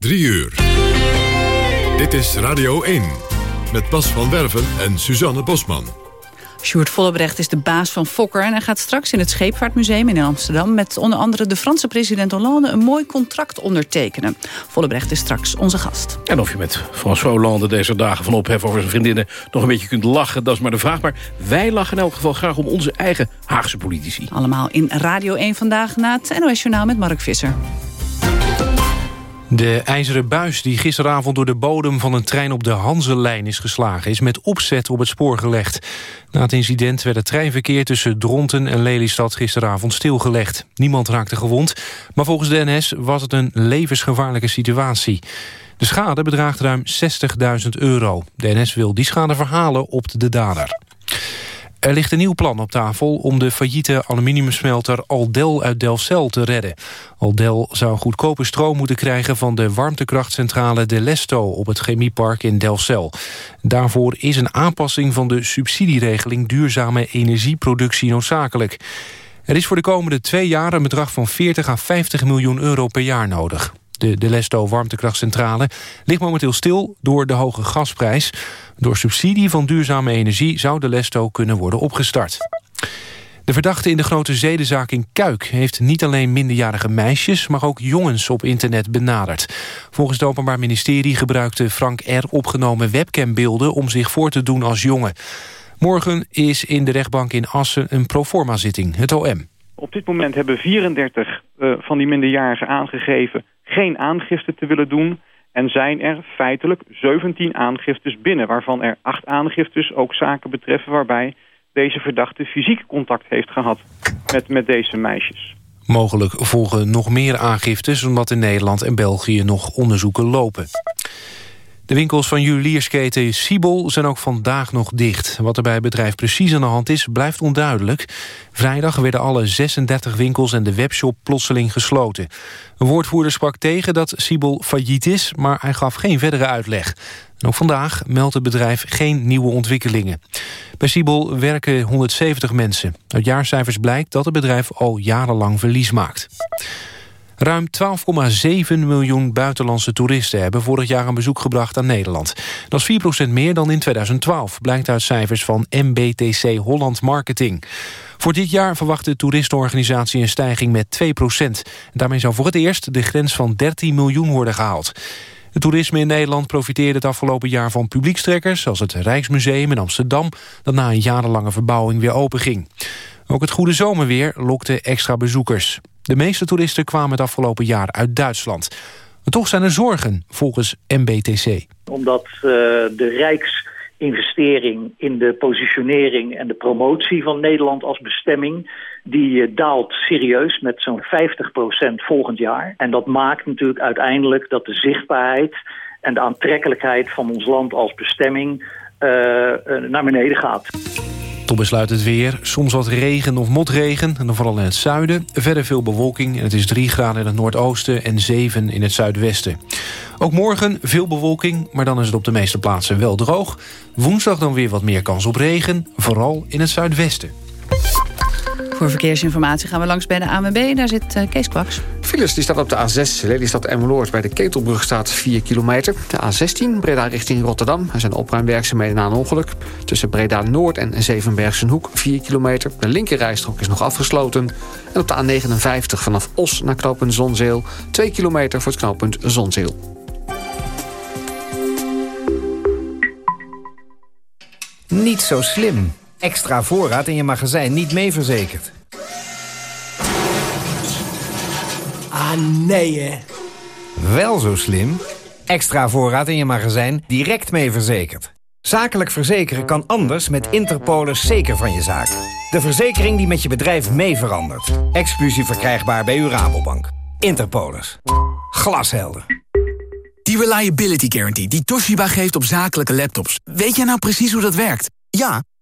3 uur. Dit is Radio 1 met Bas van Werven en Suzanne Bosman. Sjoerd Vollebrecht is de baas van Fokker... en hij gaat straks in het Scheepvaartmuseum in Amsterdam... met onder andere de Franse president Hollande... een mooi contract ondertekenen. Vollebrecht is straks onze gast. En of je met François Hollande deze dagen van ophef over zijn vriendinnen... nog een beetje kunt lachen, dat is maar de vraag. Maar wij lachen in elk geval graag om onze eigen Haagse politici. Allemaal in Radio 1 vandaag na het NOS Journaal met Mark Visser. De ijzeren buis die gisteravond door de bodem van een trein op de Hanselijn is geslagen... is met opzet op het spoor gelegd. Na het incident werd het treinverkeer tussen Dronten en Lelystad gisteravond stilgelegd. Niemand raakte gewond, maar volgens de NS was het een levensgevaarlijke situatie. De schade bedraagt ruim 60.000 euro. De NS wil die schade verhalen op de dader. Er ligt een nieuw plan op tafel om de failliete aluminiumsmelter Aldel uit Delfzijl te redden. Aldel zou goedkope stroom moeten krijgen van de warmtekrachtcentrale De Lesto op het chemiepark in Delfzijl. Daarvoor is een aanpassing van de subsidieregeling duurzame energieproductie noodzakelijk. Er is voor de komende twee jaar een bedrag van 40 à 50 miljoen euro per jaar nodig. De De Lesto warmtekrachtcentrale ligt momenteel stil door de hoge gasprijs. Door subsidie van duurzame energie zou De Lesto kunnen worden opgestart. De verdachte in de grote zedenzaak in Kuik heeft niet alleen minderjarige meisjes, maar ook jongens op internet benaderd. Volgens het Openbaar Ministerie gebruikte Frank R. opgenomen webcambeelden om zich voor te doen als jongen. Morgen is in de rechtbank in Assen een proforma-zitting, het OM. Op dit moment hebben 34 uh, van die minderjarigen aangegeven geen aangifte te willen doen. En zijn er feitelijk 17 aangiftes binnen, waarvan er 8 aangiftes ook zaken betreffen waarbij deze verdachte fysiek contact heeft gehad met, met deze meisjes. Mogelijk volgen nog meer aangiftes... omdat in Nederland en België nog onderzoeken lopen. De winkels van juweliersketen Siebel zijn ook vandaag nog dicht. Wat er bij het bedrijf precies aan de hand is, blijft onduidelijk. Vrijdag werden alle 36 winkels en de webshop plotseling gesloten. Een woordvoerder sprak tegen dat Siebel failliet is... maar hij gaf geen verdere uitleg. En ook vandaag meldt het bedrijf geen nieuwe ontwikkelingen. Bij Siebel werken 170 mensen. Uit jaarcijfers blijkt dat het bedrijf al jarenlang verlies maakt. Ruim 12,7 miljoen buitenlandse toeristen hebben vorig jaar een bezoek gebracht aan Nederland. Dat is 4% meer dan in 2012, blijkt uit cijfers van MBTC Holland Marketing. Voor dit jaar verwacht de toeristenorganisatie een stijging met 2% Daarmee zou voor het eerst de grens van 13 miljoen worden gehaald. Het toerisme in Nederland profiteerde het afgelopen jaar van publiekstrekkers... zoals het Rijksmuseum in Amsterdam... dat na een jarenlange verbouwing weer open ging. Ook het goede zomerweer lokte extra bezoekers. De meeste toeristen kwamen het afgelopen jaar uit Duitsland. Maar toch zijn er zorgen, volgens MBTC. Omdat uh, de rijksinvestering in de positionering en de promotie van Nederland als bestemming... die uh, daalt serieus met zo'n 50% volgend jaar. En dat maakt natuurlijk uiteindelijk dat de zichtbaarheid en de aantrekkelijkheid van ons land als bestemming uh, naar beneden gaat. Tot besluit het weer. Soms wat regen of motregen. En dan vooral in het zuiden. Verder veel bewolking. En het is 3 graden in het noordoosten en 7 in het zuidwesten. Ook morgen veel bewolking. Maar dan is het op de meeste plaatsen wel droog. Woensdag dan weer wat meer kans op regen. Vooral in het zuidwesten. Voor verkeersinformatie gaan we langs bij de ANWB. Daar zit uh, Kees Kwaks. Files die staat op de A6 Lelystad Emmeloord. Bij de Ketelbrug staat 4 kilometer. De A16 Breda richting Rotterdam. Er zijn opruimwerkzaamheden na een ongeluk. Tussen Breda Noord en Zevenbergse Hoek 4 kilometer. De linkerrijstrook is nog afgesloten. En op de A59 vanaf Os naar knooppunt Zonzeel. 2 kilometer voor het knooppunt Zonzeel. Niet zo slim. Extra voorraad in je magazijn niet mee verzekerd. Ah, nee hè. Wel zo slim. Extra voorraad in je magazijn direct mee verzekerd. Zakelijk verzekeren kan anders met Interpolis zeker van je zaak. De verzekering die met je bedrijf mee verandert. Exclusief verkrijgbaar bij uw Rabobank. Interpolis. Glashelder. Die Reliability Guarantee die Toshiba geeft op zakelijke laptops. Weet jij nou precies hoe dat werkt? Ja,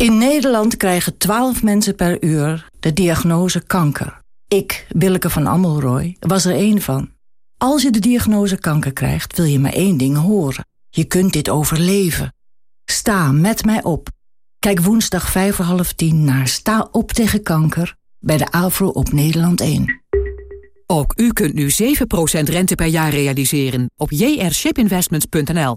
In Nederland krijgen 12 mensen per uur de diagnose kanker. Ik, Willeke van Ammelrooy, was er één van. Als je de diagnose kanker krijgt, wil je maar één ding horen. Je kunt dit overleven. Sta met mij op. Kijk woensdag vijf voor half tien naar Sta op tegen kanker... bij de AVRO op Nederland 1. Ook u kunt nu 7% rente per jaar realiseren op jrshipinvestments.nl.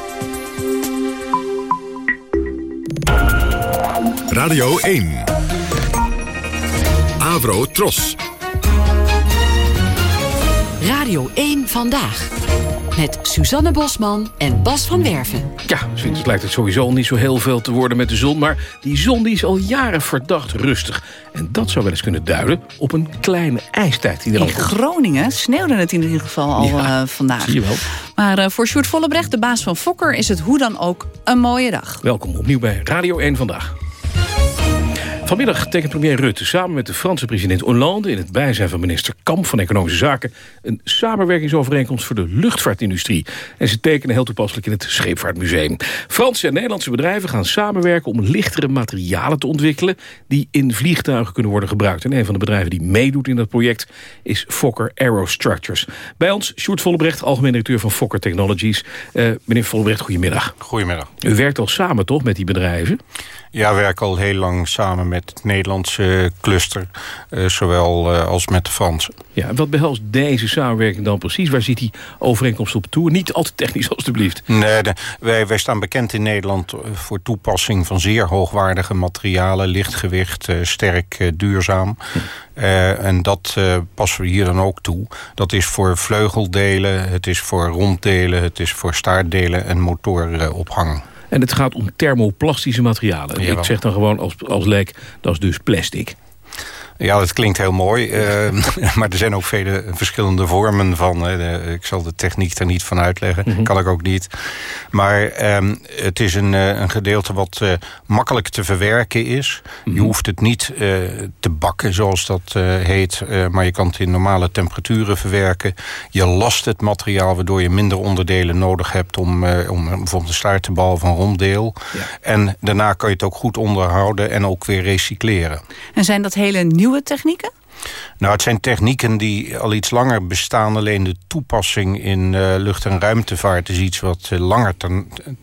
Radio 1. Avro Tros. Radio 1 Vandaag. Met Suzanne Bosman en Bas van Werven. Ja, sinds lijkt het sowieso niet zo heel veel te worden met de zon... maar die zon die is al jaren verdacht rustig. En dat zou wel eens kunnen duiden op een kleine ijstijd. Die er in Groningen sneeuwde het in ieder geval al ja, uh, vandaag. Zie je wel. Maar uh, voor Sjoerd Vollebrecht, de baas van Fokker... is het hoe dan ook een mooie dag. Welkom opnieuw bij Radio 1 Vandaag. Vanmiddag tekent premier Rutte samen met de Franse president Hollande... in het bijzijn van minister Kamp van Economische Zaken... een samenwerkingsovereenkomst voor de luchtvaartindustrie. En ze tekenen heel toepasselijk in het Scheepvaartmuseum. Franse en Nederlandse bedrijven gaan samenwerken om lichtere materialen te ontwikkelen... die in vliegtuigen kunnen worden gebruikt. En een van de bedrijven die meedoet in dat project is Fokker Aerostructures. Bij ons Sjoerd Vollebrecht, algemeen directeur van Fokker Technologies. Uh, meneer Vollebrecht, goedemiddag. Goedemiddag. U werkt al samen toch met die bedrijven? Ja, we werken al heel lang samen met het Nederlandse cluster. Uh, zowel uh, als met de Fransen. Ja, wat behelst deze samenwerking dan precies? Waar ziet die overeenkomst op toe? Niet altijd technisch, alstublieft. Nee, de, wij, wij staan bekend in Nederland voor toepassing van zeer hoogwaardige materialen. Lichtgewicht, uh, sterk, duurzaam. en dat passen we hier dan ook toe. Dat is voor vleugeldelen, het is voor ronddelen... het is voor staartdelen en motorophang. En het gaat om thermoplastische materialen. Jawel. Ik zeg dan gewoon als, als leek, dat is dus plastic. Ja, dat klinkt heel mooi. Uh, maar er zijn ook vele verschillende vormen van. Uh, ik zal de techniek er niet van uitleggen. Mm -hmm. Kan ik ook niet. Maar um, het is een, uh, een gedeelte wat makkelijk te verwerken is. Mm -hmm. Je mhm. hoeft het niet te bakken, zoals dat heet. maar je kan het in normale temperaturen verwerken. Je last het materiaal, waardoor je minder onderdelen nodig hebt... om, om bijvoorbeeld een staart te bouwen van ronddeel. Ja. En daarna kan je het ook goed onderhouden en ook weer recycleren. En zijn dat hele nieuwe nieuwe technieken? Nou, het zijn technieken die al iets langer bestaan. Alleen de toepassing in uh, lucht- en ruimtevaart is iets wat uh, langer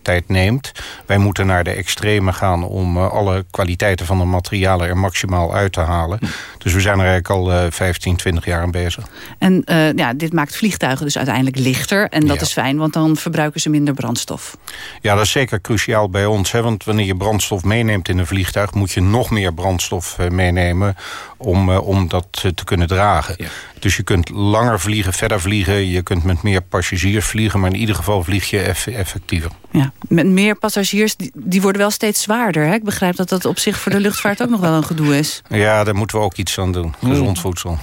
tijd neemt. Wij moeten naar de extreme gaan om uh, alle kwaliteiten van de materialen er maximaal uit te halen. Dus we zijn er eigenlijk al 15, 20 jaar aan bezig. En ja, dit maakt vliegtuigen dus uiteindelijk lichter. En dat ja. is fijn, want dan verbruiken ze minder brandstof. Ja, dat is zeker cruciaal bij ons. Hè, want wanneer je brandstof meeneemt in een vliegtuig... moet je nog meer brandstof meenemen om, om dat te kunnen dragen. Ja. Dus je kunt langer vliegen, verder vliegen. Je kunt met meer passagiers vliegen. Maar in ieder geval vlieg je eff effectiever. Ja, met meer passagiers, die, die worden wel steeds zwaarder. Hè? Ik begrijp dat dat op zich voor de luchtvaart ook nog wel een gedoe is. Ja, daar moeten we ook iets aan doen. Gezond voedsel.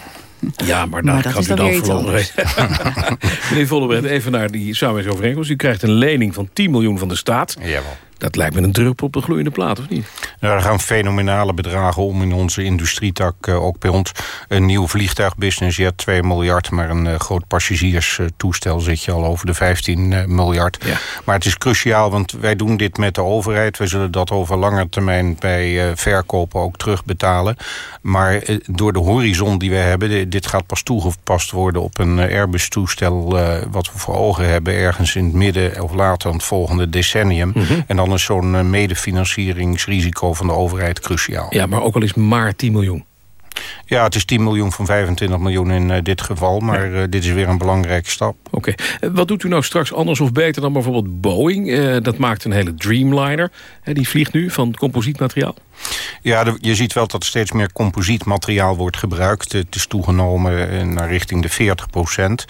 Ja, maar daar gaat u dan verloren. Meneer Vollebrecht, even naar die samenwerkingsovereenkomst. U krijgt een lening van 10 miljoen van de staat. Jawel. Dat lijkt me een druppel op de gloeiende plaat, of niet? Nou, er gaan fenomenale bedragen om in onze industrietak. Uh, ook bij ons een nieuw vliegtuigbusiness. Hebt 2 miljard, maar een uh, groot passagierstoestel zit je al over de 15 uh, miljard. Ja. Maar het is cruciaal, want wij doen dit met de overheid. Wij zullen dat over lange termijn bij verkopen ook terugbetalen. Maar door de horizon die we hebben... dit gaat pas toegepast worden op een Airbus-toestel... wat we voor ogen hebben ergens in het midden of later aan het volgende decennium. Mm -hmm. En dan is zo'n medefinancieringsrisico van de overheid cruciaal. Ja, maar ook al is maar 10 miljoen. Ja, het is 10 miljoen van 25 miljoen in uh, dit geval. Maar uh, dit is weer een belangrijke stap. Oké. Okay. Wat doet u nou straks anders of beter dan bijvoorbeeld Boeing? Dat maakt een hele Dreamliner. die vliegt nu van composietmateriaal. Ja, je ziet wel dat er steeds meer composietmateriaal wordt gebruikt. Het is toegenomen eh, naar richting de 40 procent.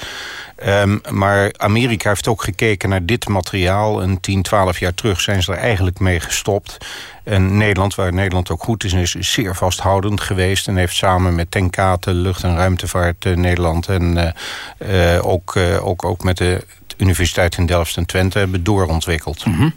Um, maar Amerika heeft ook gekeken naar dit materiaal. En 10, 12 jaar terug zijn ze er eigenlijk mee gestopt. En Nederland, waar Nederland ook goed is, is zeer vasthoudend geweest... en heeft samen met Tenkate, Lucht- en Ruimtevaart uh, Nederland... en uh, ook, ook, ook met de Universiteit in Delft en Twente hebben doorontwikkeld. Mm -hmm.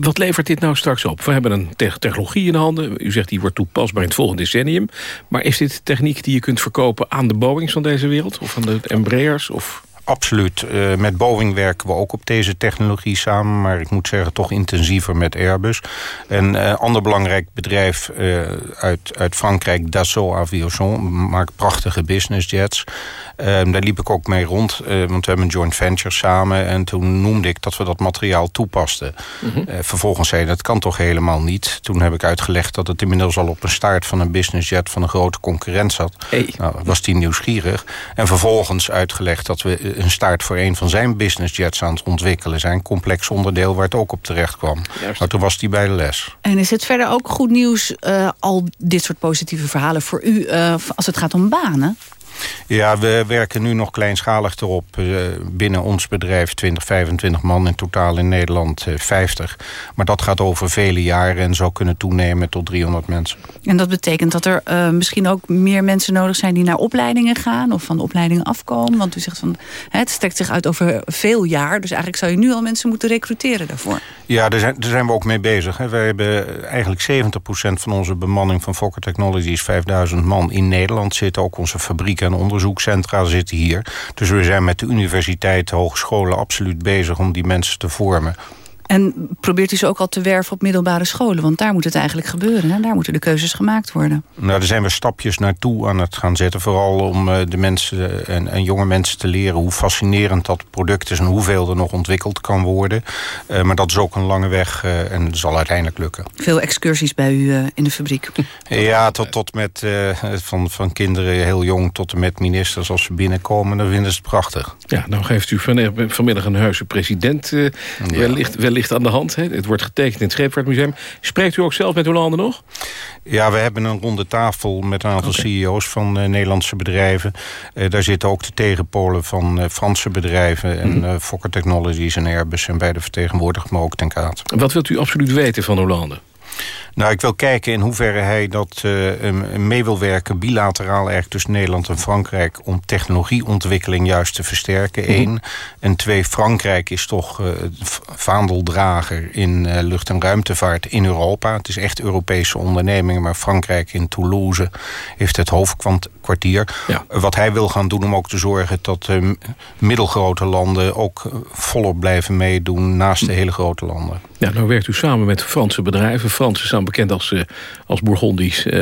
Wat levert dit nou straks op? We hebben een te technologie in handen. U zegt die wordt toepasbaar in het volgende decennium. Maar is dit techniek die je kunt verkopen aan de Boeings van deze wereld? Of aan de Embraers? Of... Absoluut. Uh, met Boeing werken we ook op deze technologie samen. Maar ik moet zeggen toch intensiever met Airbus. Een uh, ander belangrijk bedrijf uh, uit, uit Frankrijk, Dassault Aviation... maakt prachtige businessjets. daar liep ik ook mee rond, want we hebben een joint venture samen. En toen noemde ik dat we dat materiaal toepasten. Mm -hmm. vervolgens zei dat kan toch helemaal niet. Toen heb ik uitgelegd dat het inmiddels al op een staart van een businessjet... van een grote concurrent zat. Hey. Nou, was die nieuwsgierig. En vervolgens uitgelegd dat we een staart voor een van zijn businessjets aan het ontwikkelen zijn. Complex onderdeel waar het ook op terecht kwam. Maar toen was hij bij de les. En is het verder ook goed nieuws, uh, al dit soort positieve verhalen voor u, uh, als het gaat om banen? Ja, we werken nu nog kleinschalig erop. Uh, binnen ons bedrijf 20, 25 man. In totaal in Nederland uh, 50. Maar dat gaat over vele jaren en zou kunnen toenemen tot 300 mensen. En dat betekent dat er uh, misschien ook meer mensen nodig zijn... die naar opleidingen gaan of van de opleidingen afkomen? Want u zegt van het strekt zich uit over veel jaar. Dus eigenlijk zou je nu al mensen moeten recruteren daarvoor. Ja, daar zijn, daar zijn we ook mee bezig. Hè. Wij hebben eigenlijk 70% van onze bemanning van Fokker Technologies... 5000 man in Nederland zitten. Ook onze fabrieken en onderzoekscentra zitten hier. Dus we zijn met de universiteiten, hogescholen absoluut bezig om die mensen te vormen. En probeert u ze ook al te werven op middelbare scholen? Want daar moet het eigenlijk gebeuren. Hè? Daar moeten de keuzes gemaakt worden. Nou, daar zijn we stapjes naartoe aan het gaan zetten. Vooral om uh, de mensen en, en, jonge mensen te leren... hoe fascinerend dat product is en hoeveel er nog ontwikkeld kan worden. Uh, maar dat is ook een lange weg uh, en zal uiteindelijk lukken. Veel excursies bij u in de fabriek. Ja, tot, tot met van, van kinderen heel jong tot en met ministers. Als ze binnenkomen, dan vinden ze het prachtig. Ja, nou geeft u van, vanmiddag een heuse president ja. wellicht, aan de hand. Hè? Het wordt getekend in het Scheepvaartmuseum. Spreekt u ook zelf met Hollande nog? Ja, we hebben een ronde tafel met een aantal okay. CEO's van uh, Nederlandse bedrijven. Uh, daar zitten ook de tegenpolen van uh, Franse bedrijven... en mm. Fokker Technologies en Airbus en beide vertegenwoordigd, maar ook ten kaat. Wat wilt u absoluut weten van Hollande? Nou, ik wil kijken in hoeverre hij dat uh, mee wil werken... bilateraal eigenlijk tussen Nederland en Frankrijk... om technologieontwikkeling juist te versterken, één. Mm -hmm. En twee, Frankrijk is toch uh, vaandeldrager in uh, lucht- en ruimtevaart in Europa. Het is echt Europese ondernemingen... maar Frankrijk in Toulouse heeft het hoofdkwartier. Ja. Wat hij wil gaan doen om ook te zorgen... dat middelgrote landen ook volop blijven meedoen... naast de hele grote landen. Ja, nou werkt u samen met Franse bedrijven. Fransen staan bekend als, uh, als Bourgondisch, uh,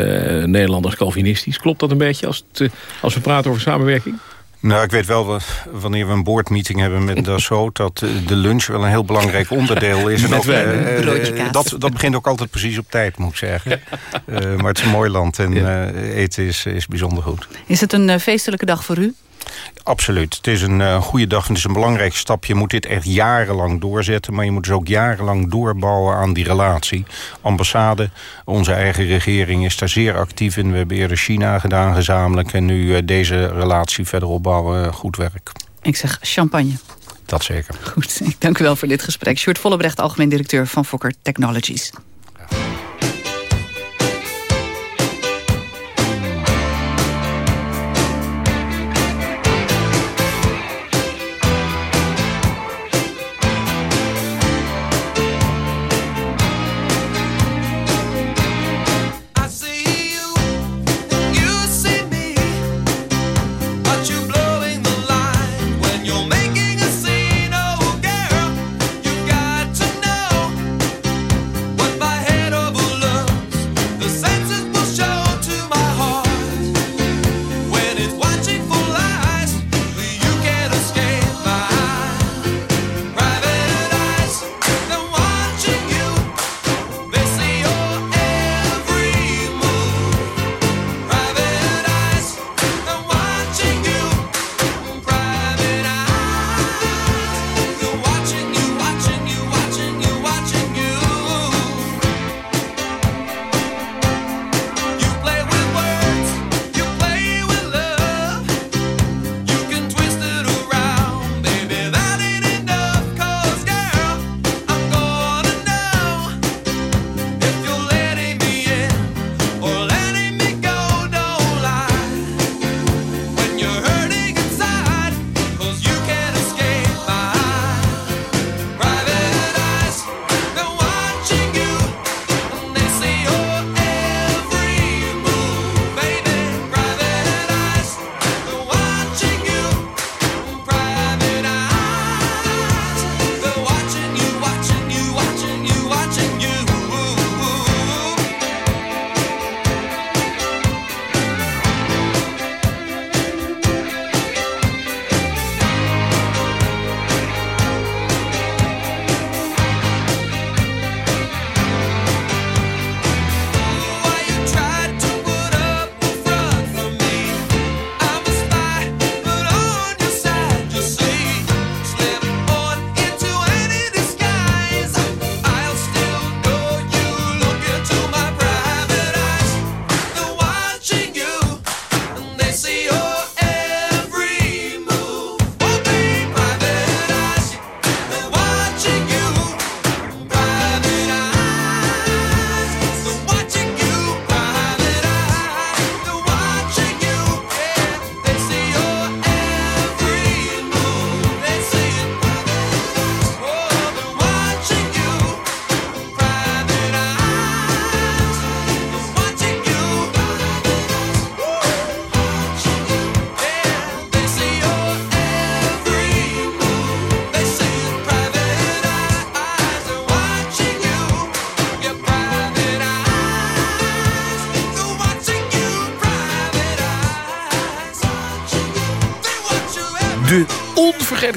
Nederland als Calvinistisch. Klopt dat een beetje als, het, uh, als we praten over samenwerking? Nou, ik weet wel, wat, wanneer we een boardmeeting hebben met Dassault... dat de lunch wel een heel belangrijk onderdeel is. en ook, dat, dat begint ook altijd precies op tijd, moet ik zeggen. maar het is een mooi land en ja. eten is, is bijzonder goed. Is het een feestelijke dag voor u? Absoluut. Het is een uh, goede dag en het is een belangrijk stap. Je moet dit echt jarenlang doorzetten... maar je moet dus ook jarenlang doorbouwen aan die relatie. Ambassade, onze eigen regering is daar zeer actief in. We hebben eerder China gedaan gezamenlijk... en nu uh, deze relatie verder opbouwen. Goed werk. Ik zeg champagne. Dat zeker. Goed, ik dank u wel voor dit gesprek. Sjoerd Vollebrecht, algemeen directeur van Fokker Technologies.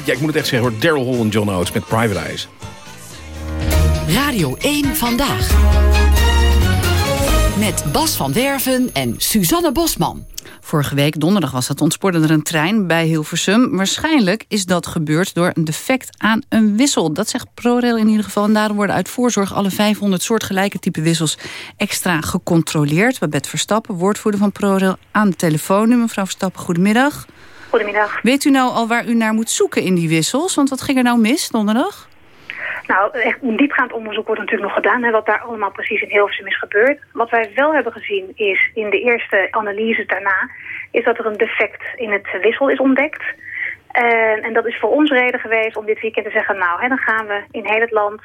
Ja, ik moet het echt zeggen hoor... Daryl Hall en John Oates met Private Eyes. Radio 1 Vandaag. Met Bas van Werven en Suzanne Bosman. Vorige week, donderdag was dat, ontspoorde er een trein bij Hilversum. Waarschijnlijk is dat gebeurd door een defect aan een wissel. Dat zegt ProRail in ieder geval. En daarom worden uit voorzorg alle 500 soortgelijke type wissels extra gecontroleerd. Babette Verstappen, woordvoerder van ProRail, aan de telefoon nu. Mevrouw Verstappen, goedemiddag. Goedemiddag. Weet u nou al waar u naar moet zoeken in die wissels? Want wat ging er nou mis donderdag? Nou, echt een diepgaand onderzoek wordt natuurlijk nog gedaan... Hè, wat daar allemaal precies in Hilversum is gebeurd. Wat wij wel hebben gezien is, in de eerste analyse daarna... is dat er een defect in het wissel is ontdekt. En, en dat is voor ons reden geweest om dit weekend te zeggen... nou, hè, dan gaan we in heel het land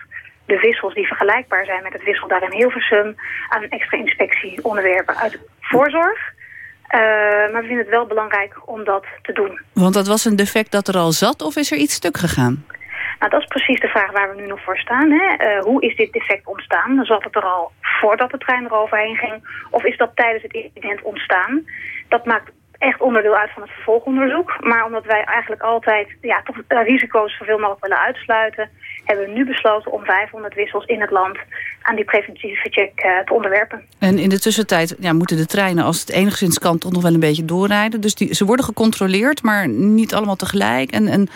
de wissels die vergelijkbaar zijn met het wissel daar in Hilversum... aan een extra inspectie onderwerpen uit voorzorg... Uh, maar we vinden het wel belangrijk om dat te doen. Want dat was een defect dat er al zat of is er iets stuk gegaan? Nou, dat is precies de vraag waar we nu nog voor staan. Hè? Uh, hoe is dit defect ontstaan? Zat het er al voordat de trein eroverheen ging? Of is dat tijdens het incident ontstaan? Dat maakt echt onderdeel uit van het vervolgonderzoek. Maar omdat wij eigenlijk altijd ja, toch risico's zoveel mogelijk willen uitsluiten... hebben we nu besloten om 500 wissels in het land aan die preventieve check uh, te onderwerpen. En in de tussentijd ja, moeten de treinen, als het enigszins kan, toch nog wel een beetje doorrijden. Dus die, ze worden gecontroleerd, maar niet allemaal tegelijk. En, en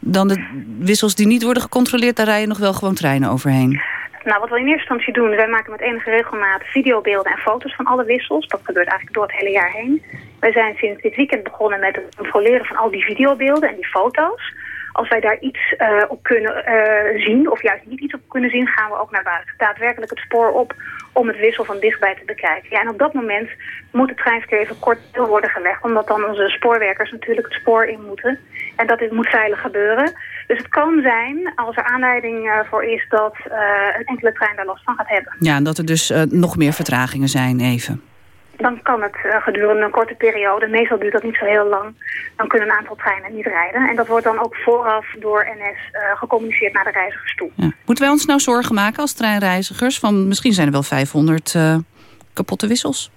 dan de wissels die niet worden gecontroleerd, daar rijden nog wel gewoon treinen overheen. Nou, wat we in eerste instantie doen, wij maken met enige regelmaat videobeelden en foto's van alle wissels. Dat gebeurt eigenlijk door het hele jaar heen. Wij zijn sinds dit weekend begonnen met het controleren van al die videobeelden en die foto's. Als wij daar iets uh, op kunnen uh, zien, of juist niet iets op kunnen zien, gaan we ook naar buiten. Daadwerkelijk het spoor op om het wissel van dichtbij te bekijken. Ja, en op dat moment moet het treinverkeer even kort worden gelegd, omdat dan onze spoorwerkers natuurlijk het spoor in moeten. En dat dit moet veilig gebeuren. Dus het kan zijn, als er aanleiding uh, voor is, dat een enkele trein daar last van gaat hebben. Ja, en dat er dus nog meer vertragingen zijn even dan kan het uh, gedurende een korte periode, meestal duurt dat niet zo heel lang, dan kunnen een aantal treinen niet rijden. En dat wordt dan ook vooraf door NS uh, gecommuniceerd naar de reizigers toe. Ja. Moeten wij ons nou zorgen maken als treinreizigers? Van misschien zijn er wel 500 uh, kapotte wissels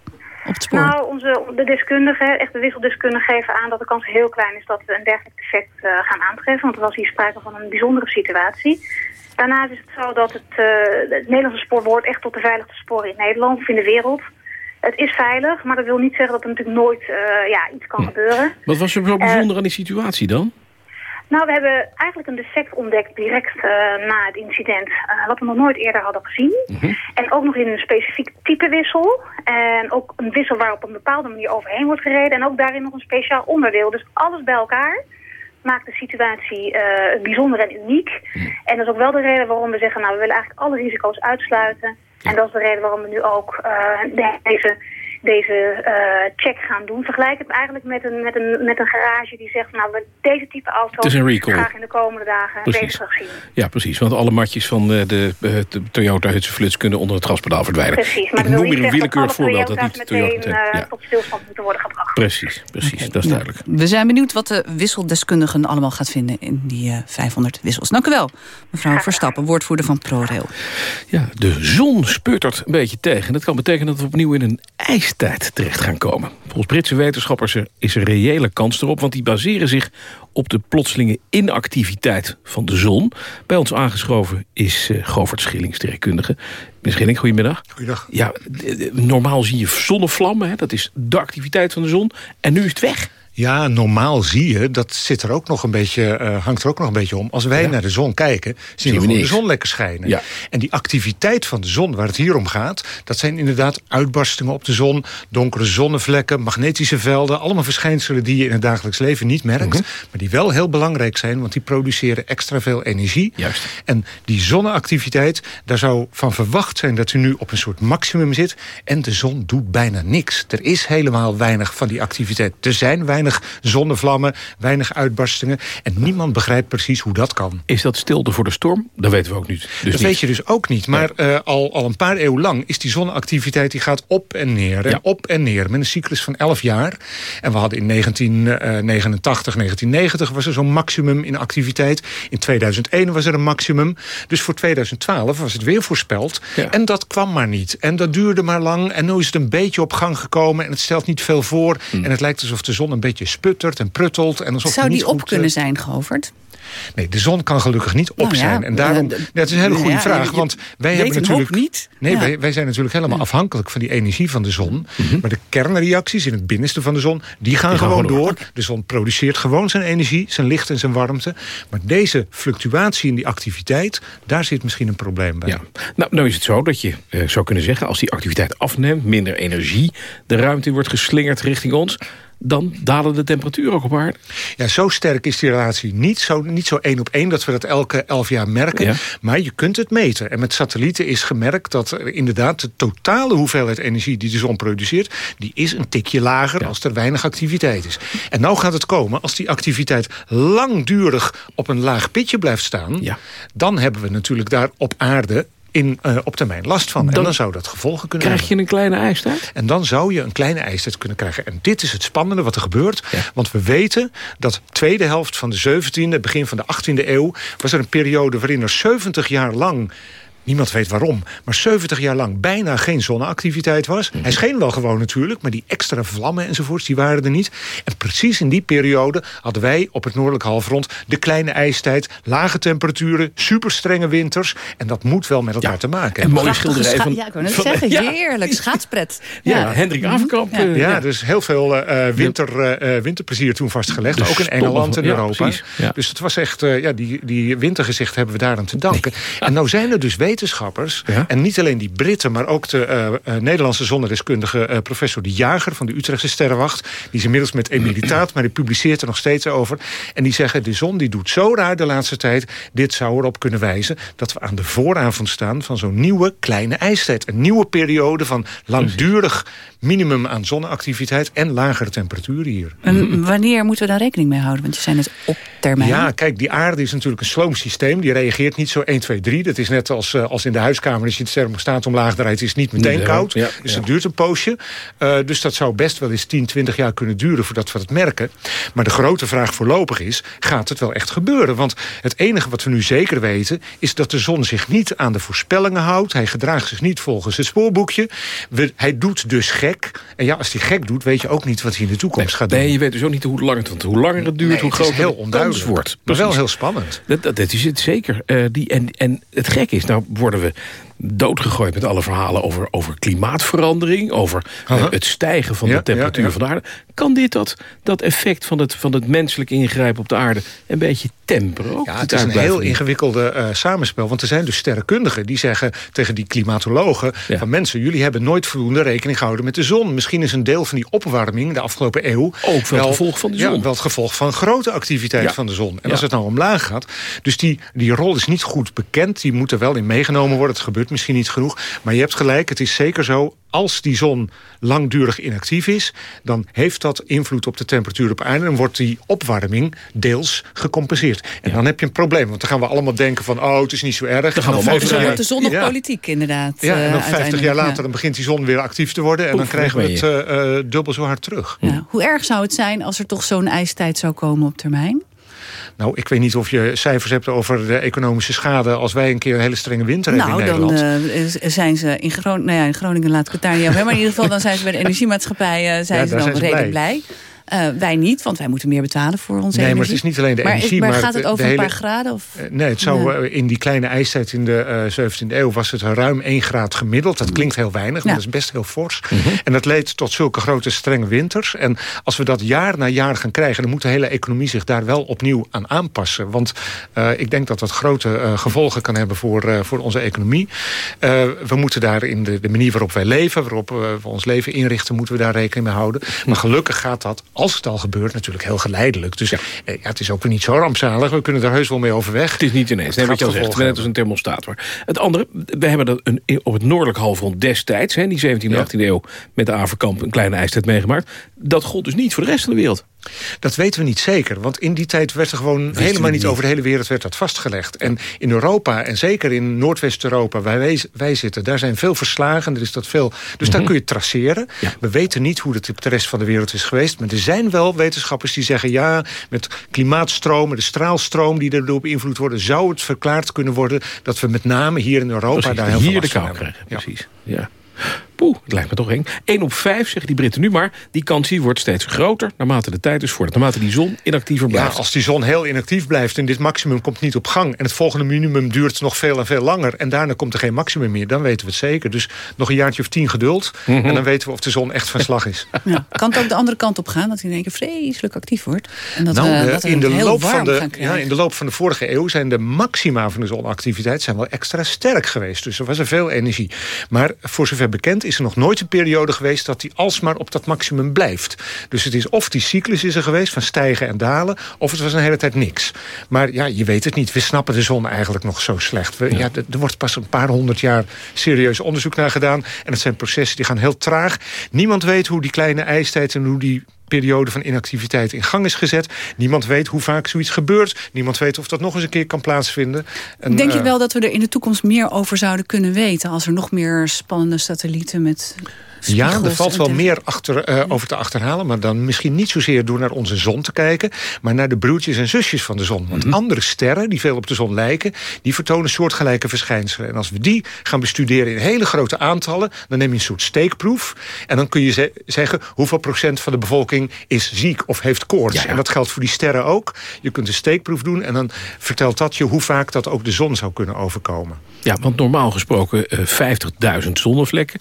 op het spoor. Nou, onze, de deskundigen, echt de wisseldeskundigen geven aan dat de kans heel klein is dat we een dergelijk effect gaan aantreffen. Want er was hier sprake van een bijzondere situatie. Daarnaast is het zo dat het, het Nederlandse spoor behoort echt tot de veiligste sporen in Nederland of in de wereld. Het is veilig, maar dat wil niet zeggen dat er natuurlijk nooit uh, ja, iets kan gebeuren. Wat was er zo bijzonder uh, aan die situatie dan? Nou, we hebben eigenlijk een defect ontdekt direct uh, na het incident... wat we nog nooit eerder hadden gezien. Mm -hmm. En ook nog in een specifiek type wissel. En ook een wissel waar op een bepaalde manier overheen wordt gereden. En ook daarin nog een speciaal onderdeel. Dus alles bij elkaar maakt de situatie bijzonder en uniek. Mm -hmm. En dat is ook wel de reden waarom we zeggen... nou, we willen eigenlijk alle risico's uitsluiten... En dat is de reden waarom we nu ook uh, deze, deze uh, check gaan doen. Vergelijk het eigenlijk met een, met, een, met een garage die zegt... nou, we deze type auto's graag in de komende dagen precies. bezig zien. Ja, precies. Want alle matjes van de, de, de Toyota Hutse Fluts kunnen onder het gaspedaal verdwijnen. Precies. Maar Ik noem hier een willekeurig voorbeeld dat niet meteen Toyota uh, Ja. tot stilstand moeten worden gebracht. Precies, precies. Okay, dat is duidelijk. We zijn benieuwd wat de wisseldeskundigen allemaal gaat vinden... in die uh, 500 wissels. Dank u wel, mevrouw Verstappen, woordvoerder van ProRail. Ja, de zon speurtert een beetje tegen. Dat kan betekenen dat we opnieuw in een ijstijd terecht gaan komen. Volgens Britse wetenschappers is er reële kans erop... want die baseren zich op de plotselinge inactiviteit van de zon. Bij ons aangeschoven is uh, Govert Schilling, sterrenkundige. Meneer Schilling, goedemiddag. Goeiedag. Ja, normaal zie je zonnevlammen, hè? dat is de activiteit van de zon. En nu is het weg. Ja, normaal zie je, dat zit er ook nog een beetje, uh, hangt er ook nog een beetje om. Als wij ja. naar de zon kijken, zien, zien we, we de zon lekker schijnen. Ja. En die activiteit van de zon, waar het hier om gaat... dat zijn inderdaad uitbarstingen op de zon... donkere zonnevlekken, magnetische velden... allemaal verschijnselen die je in het dagelijks leven niet merkt... Mm -hmm. maar die wel heel belangrijk zijn... want die produceren extra veel energie. Juist. En die zonneactiviteit, daar zou van verwacht zijn... dat u nu op een soort maximum zit... en de zon doet bijna niks. Er is helemaal weinig van die activiteit. Er zijn weinig zonnevlammen, weinig uitbarstingen. En niemand begrijpt precies hoe dat kan. Is dat stilte voor de storm? Dat weten we ook niet. Dus dat niet. weet je dus ook niet. Maar nee. uh, al, al een paar eeuwen lang is die zonneactiviteit... die gaat op en neer en ja. op en neer. Met een cyclus van 11 jaar. En we hadden in 1989, 1990 was er zo'n maximum in activiteit. In 2001 was er een maximum. Dus voor 2012 was het weer voorspeld. Ja. En dat kwam maar niet. En dat duurde maar lang. En nu is het een beetje op gang gekomen. En het stelt niet veel voor. Hmm. En het lijkt alsof de zon een beetje beetje sputtert en pruttelt. En alsof Zou niet die op goed, kunnen eh, zijn, Govert? Nee, de zon kan gelukkig niet op Nou ja, zijn. En daarom, eh, ja, het is een hele nou goede ja, vraag. Want wij hebben natuurlijk niet. Nee, Ja. wij, wij zijn natuurlijk helemaal afhankelijk van die energie van de zon. Maar de kernreacties in het binnenste van de zon, die gaan Die gewoon gewoon door. De zon produceert gewoon zijn energie, zijn licht en zijn warmte. Maar deze fluctuatie in die activiteit, daar zit misschien een probleem bij. Ja. Nou, nou is het zo dat je eh, zou kunnen zeggen... als die activiteit afneemt, minder energie... de ruimte wordt geslingerd richting ons... dan dalen de temperaturen ook op aarde. Ja, zo sterk is die relatie niet zo, niet zo één op één... dat we dat elke elf jaar merken. Ja. Maar je kunt het meten. En met satellieten is gemerkt dat er inderdaad... de totale hoeveelheid energie die de zon produceert... die is een tikje lager als er weinig activiteit is. En nou gaat het komen, als die activiteit langdurig... op een laag pitje blijft staan... dan hebben we natuurlijk daar op aarde... In, eh, op termijn last van. en Dan zou dat gevolgen kunnen Krijg hebben. je een kleine ijstijd? En dan zou je een kleine ijstijd kunnen krijgen. En dit is het spannende wat er gebeurt. Want we weten dat de tweede helft van de 17e, begin van de 18e eeuw... was er een periode waarin er 70 jaar lang... Niemand weet waarom, maar 70 jaar lang bijna geen zonneactiviteit was. Hij scheen wel gewoon natuurlijk, maar die extra vlammen enzovoorts, die waren er niet. En precies in die periode hadden wij op het noordelijk halfrond de kleine ijstijd, lage temperaturen, super strenge winters. En dat moet wel met elkaar te maken hebben. Prachtige scha- Ja, ik wou net zeggen, Ja. heerlijk, schaatspret. Ja, Hendrik Averkamp. Ja. eh, Ja, dus heel veel eh, eh, winter, winterplezier toen vastgelegd. De ook in Engeland van- en ja, Europa. precies, ja. Dus het was echt, eh, ja, die, die wintergezicht hebben we daaraan te danken. En nou zijn er dus wetenschappers, en niet alleen die Britten... maar ook de eh, eh, Nederlandse zonnedeskundige eh, professor De Jager... van de Utrechtse Sterrenwacht. Die is inmiddels met emeritaat, maar die publiceert er nog steeds over. En die zeggen, de zon die doet zo raar de laatste tijd... dit zou erop kunnen wijzen dat we aan de vooravond staan... van zo'n nieuwe kleine ijstijd. Een nieuwe periode van langdurig minimum aan zonneactiviteit... en lagere temperaturen hier. En wanneer moeten we daar rekening mee houden? Want je zei net op termijn. Ja, kijk, die aarde is natuurlijk een sloomsysteem. Die reageert niet zo 1, 2, 3. Dat is net als, eh, als in de huiskamer. Als je het thermostaat omlaag draait, is het niet meteen koud. ja, dus ja. dat duurt een poosje. Eh, dus dat zou best wel eens 10, 20 jaar kunnen duren... voordat we het merken. Maar de grote vraag voorlopig is... gaat het wel echt gebeuren? Want het enige wat we nu zeker weten... is dat de zon zich niet aan de voorspellingen houdt. Hij gedraagt zich niet volgens het spoorboekje. We, hij doet dus gek. En ja, als hij gek doet, weet je ook niet wat hij in de toekomst gaat doen. Nee, je weet dus ook niet hoe lang het... want hoe langer het duurt, Nee, hoe het groter heel onduidelijk. kans wordt. Maar wel Precies. heel spannend. Dat, dat, dat is het zeker. Eh, die, en, en het gek is, nou worden we doodgegooid met alle verhalen over, over klimaatverandering, over eh, het stijgen van Ja, de temperatuur ja, ja. van de aarde. Kan dit dat, dat effect van het, van het menselijk ingrijpen op de aarde een beetje temperen? Ook Ja, het het is een heel ingewikkelde eh, samenspel. Want er zijn dus sterrenkundigen die zeggen tegen die klimatologen... van mensen, jullie hebben nooit voldoende rekening gehouden met de zon. Misschien is een deel van die opwarming de afgelopen eeuw... Ook wel het gevolg van de zon. Wel het gevolg van grote activiteit van de zon. En als het nou omlaag gaat... Dus die, die rol is niet goed bekend. Die moet er wel in meegenomen worden. Het gebeurt misschien niet genoeg. Maar je hebt gelijk, het is zeker zo... als die zon langdurig inactief is... dan heeft dat invloed op de temperatuur op aarde... en wordt die opwarming deels gecompenseerd. En dan heb je een probleem. Want dan gaan we allemaal denken van... oh, het is niet zo erg. Dan gaan we En allemaal vijftig Zo jaar- wordt de zon nog Ja. politiek, inderdaad. Ja, en eh, dan 50 jaar uiteindelijk, later ja. dan begint die zon weer actief te worden... en dan krijgen we het eh, eh, dubbel zo hard terug. Ja. Hoe erg zou het zijn als er toch zo'n ijstijd zou komen op termijn? Nou, ik weet niet of je cijfers hebt over de economische schade... als wij een keer een hele strenge winter hebben Nou, in dan Nederland. eh, zijn ze in Groningen... Nou ja, in Groningen laat ik het daar niet over hebben. Maar in ieder geval, dan zijn ze bij de energiemaatschappij zijn Ja, ze dan zijn ze redelijk blij. blij. Eh, wij niet, want wij moeten meer betalen voor onze Nee, energie. maar het is niet alleen de maar energie, maar, maar gaat het over een paar graden? Of? Eh, Nee, het zou Nee. eh, in die kleine ijstijd in de eh 17e eeuw was het ruim 1 graad gemiddeld. Dat klinkt heel weinig, maar dat is best heel fors. En dat leidt tot zulke grote strenge winters. En als we dat jaar na jaar gaan krijgen, dan moet de hele economie zich daar wel opnieuw aan aanpassen. Want ik denk dat dat grote gevolgen kan hebben voor, voor onze economie. We moeten daar in de, de manier waarop wij leven, waarop we ons leven inrichten, moeten we daar rekening mee houden. Maar gelukkig gaat dat, als het al gebeurt, natuurlijk heel geleidelijk. Dus ja. ja, het is ook weer niet zo rampzalig. We kunnen daar heus wel mee overweg. Het is niet ineens, nee, wat je al zegt. Net als een thermostaat. Maar het andere, we hebben dat een, op het noordelijk halfrond destijds... Hè, die 17e en 18e eeuw met de Averkamp een kleine ijstijd meegemaakt. Dat gold dus niet voor de rest van de wereld. Dat weten we niet zeker. Want in die tijd werd er gewoon helemaal niet over de hele wereld werd dat vastgelegd. En in Europa, en zeker in Noordwest-Europa, waar wij, wij zitten... daar zijn veel verslagen, er is dat veel... Dus daar kun je traceren. We weten niet hoe het op de rest van de wereld is geweest. Maar er zijn wel wetenschappers die zeggen... ja, met klimaatstromen, de straalstroom die erdoor beïnvloed worden... zou het verklaard kunnen worden dat we met name hier in Europa... Precies, daar heel hier veel de van kou krijgen, precies. Ja. Poeh, het lijkt me toch eng. 1 op 5, zeggen die Britten nu maar. Die kans wordt steeds groter naarmate de tijd dus voordat. Naarmate die zon inactiever blijft. Ja, als die zon heel inactief blijft en dit maximum komt niet op gang... en het volgende minimum duurt nog veel en veel langer... en daarna komt er geen maximum meer, dan weten we het zeker. Dus nog een jaartje of tien geduld... Mhm. en dan weten we of de zon echt van slag is. Ja. Kan het ook de andere kant op gaan? Dat hij in één keer vreselijk actief wordt? En dat nou, we, dat we in, de heel loop warm van de, ja, in de loop van de vorige eeuw zijn de maxima van de zonactiviteit zijn wel extra sterk geweest. Dus er was er veel energie. Maar voor zover bekend is er nog nooit een periode geweest dat die alsmaar op dat maximum blijft. Dus het is of die cyclus is er geweest van stijgen en dalen, of het was een hele tijd niks. Maar ja, je weet het niet. We snappen de zon eigenlijk nog zo slecht. We, ja. er er wordt pas een paar honderd jaar serieus onderzoek naar gedaan. En het zijn processen die gaan heel traag. Niemand weet hoe die kleine ijstijd en hoe die periode van inactiviteit in gang is gezet. Niemand weet hoe vaak zoiets gebeurt. Niemand weet of dat nog eens een keer kan plaatsvinden. En, Denk je eh, wel dat we er in de toekomst meer over zouden kunnen weten... als er nog meer spannende satellieten met Ja, er valt wel meer achter, eh, over te achterhalen. Maar dan misschien niet zozeer door naar onze zon te kijken... maar naar de broertjes en zusjes van de zon. Want Mhm. andere sterren, die veel op de zon lijken... die vertonen soortgelijke verschijnselen. En als we die gaan bestuderen in hele grote aantallen... dan neem je een soort steekproef. En dan kun je ze- zeggen hoeveel procent van de bevolking is ziek of heeft koorts. En dat geldt voor die sterren ook. Je kunt een steekproef doen en dan vertelt dat je... hoe vaak dat ook de zon zou kunnen overkomen. Ja, want normaal gesproken eh, 50.000 zonnevlekken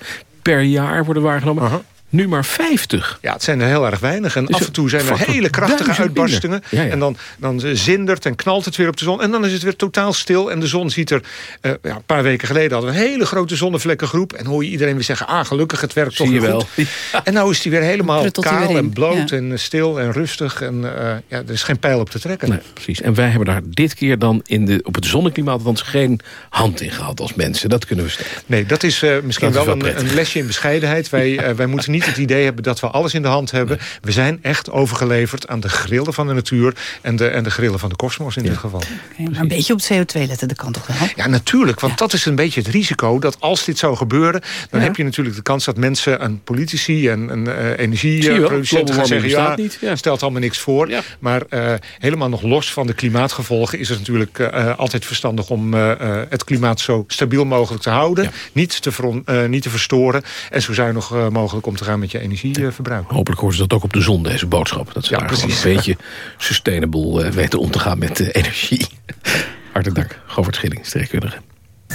per jaar worden waargenomen. Nu maar 50. Ja, het zijn er heel erg weinig. En Dus af en toe zijn er hele krachtige uitbarstingen. minder. Ja, ja. En dan, dan zindert en knalt het weer op de zon. En dan is het weer totaal stil. En de zon ziet er... eh, ja, een paar weken geleden hadden we een hele grote zonnevlekkengroep. En hoor je iedereen weer zeggen... ah, gelukkig, het werkt toch Zie je weer wel. goed. En nou is die weer helemaal kaal weer en bloot Ja. en stil en rustig. En eh, ja, er is geen pijl op te trekken. Nee, precies. En wij hebben daar dit keer dan in de, op het zonneklimaat... althans geen hand in gehad als mensen. Dat kunnen we stellen. Nee, dat is eh, misschien Dat is wel, een, een lesje in bescheidenheid. Wij, eh, wij moeten niet het idee hebben dat we alles in de hand hebben. We zijn echt overgeleverd aan de grillen van de natuur... en de, en de grillen van de kosmos in dit geval. Oké, maar een beetje op CO2 letten, dat kan toch wel? Ja, natuurlijk. Want dat is een beetje het risico. Dat als dit zou gebeuren... dan Ja. heb je natuurlijk de kans dat mensen aan politici... en, en eh, Zie je wel, energieproducenten gaan zeggen... ja, stelt allemaal niks voor. Maar eh, helemaal nog los van de klimaatgevolgen... is het natuurlijk eh, altijd verstandig om eh, eh, het klimaat zo stabiel mogelijk te houden. Niet, te veron- eh, niet te verstoren. En zo zuinig eh, mogelijk om te gaan met je energieverbruik. Hopelijk horen ze dat ook op de zon, deze boodschap. Dat ze Ja, daar precies. een beetje sustainable eh, weten om te gaan met de energie. Hartelijk dank, Govert Schilling, streekkundige.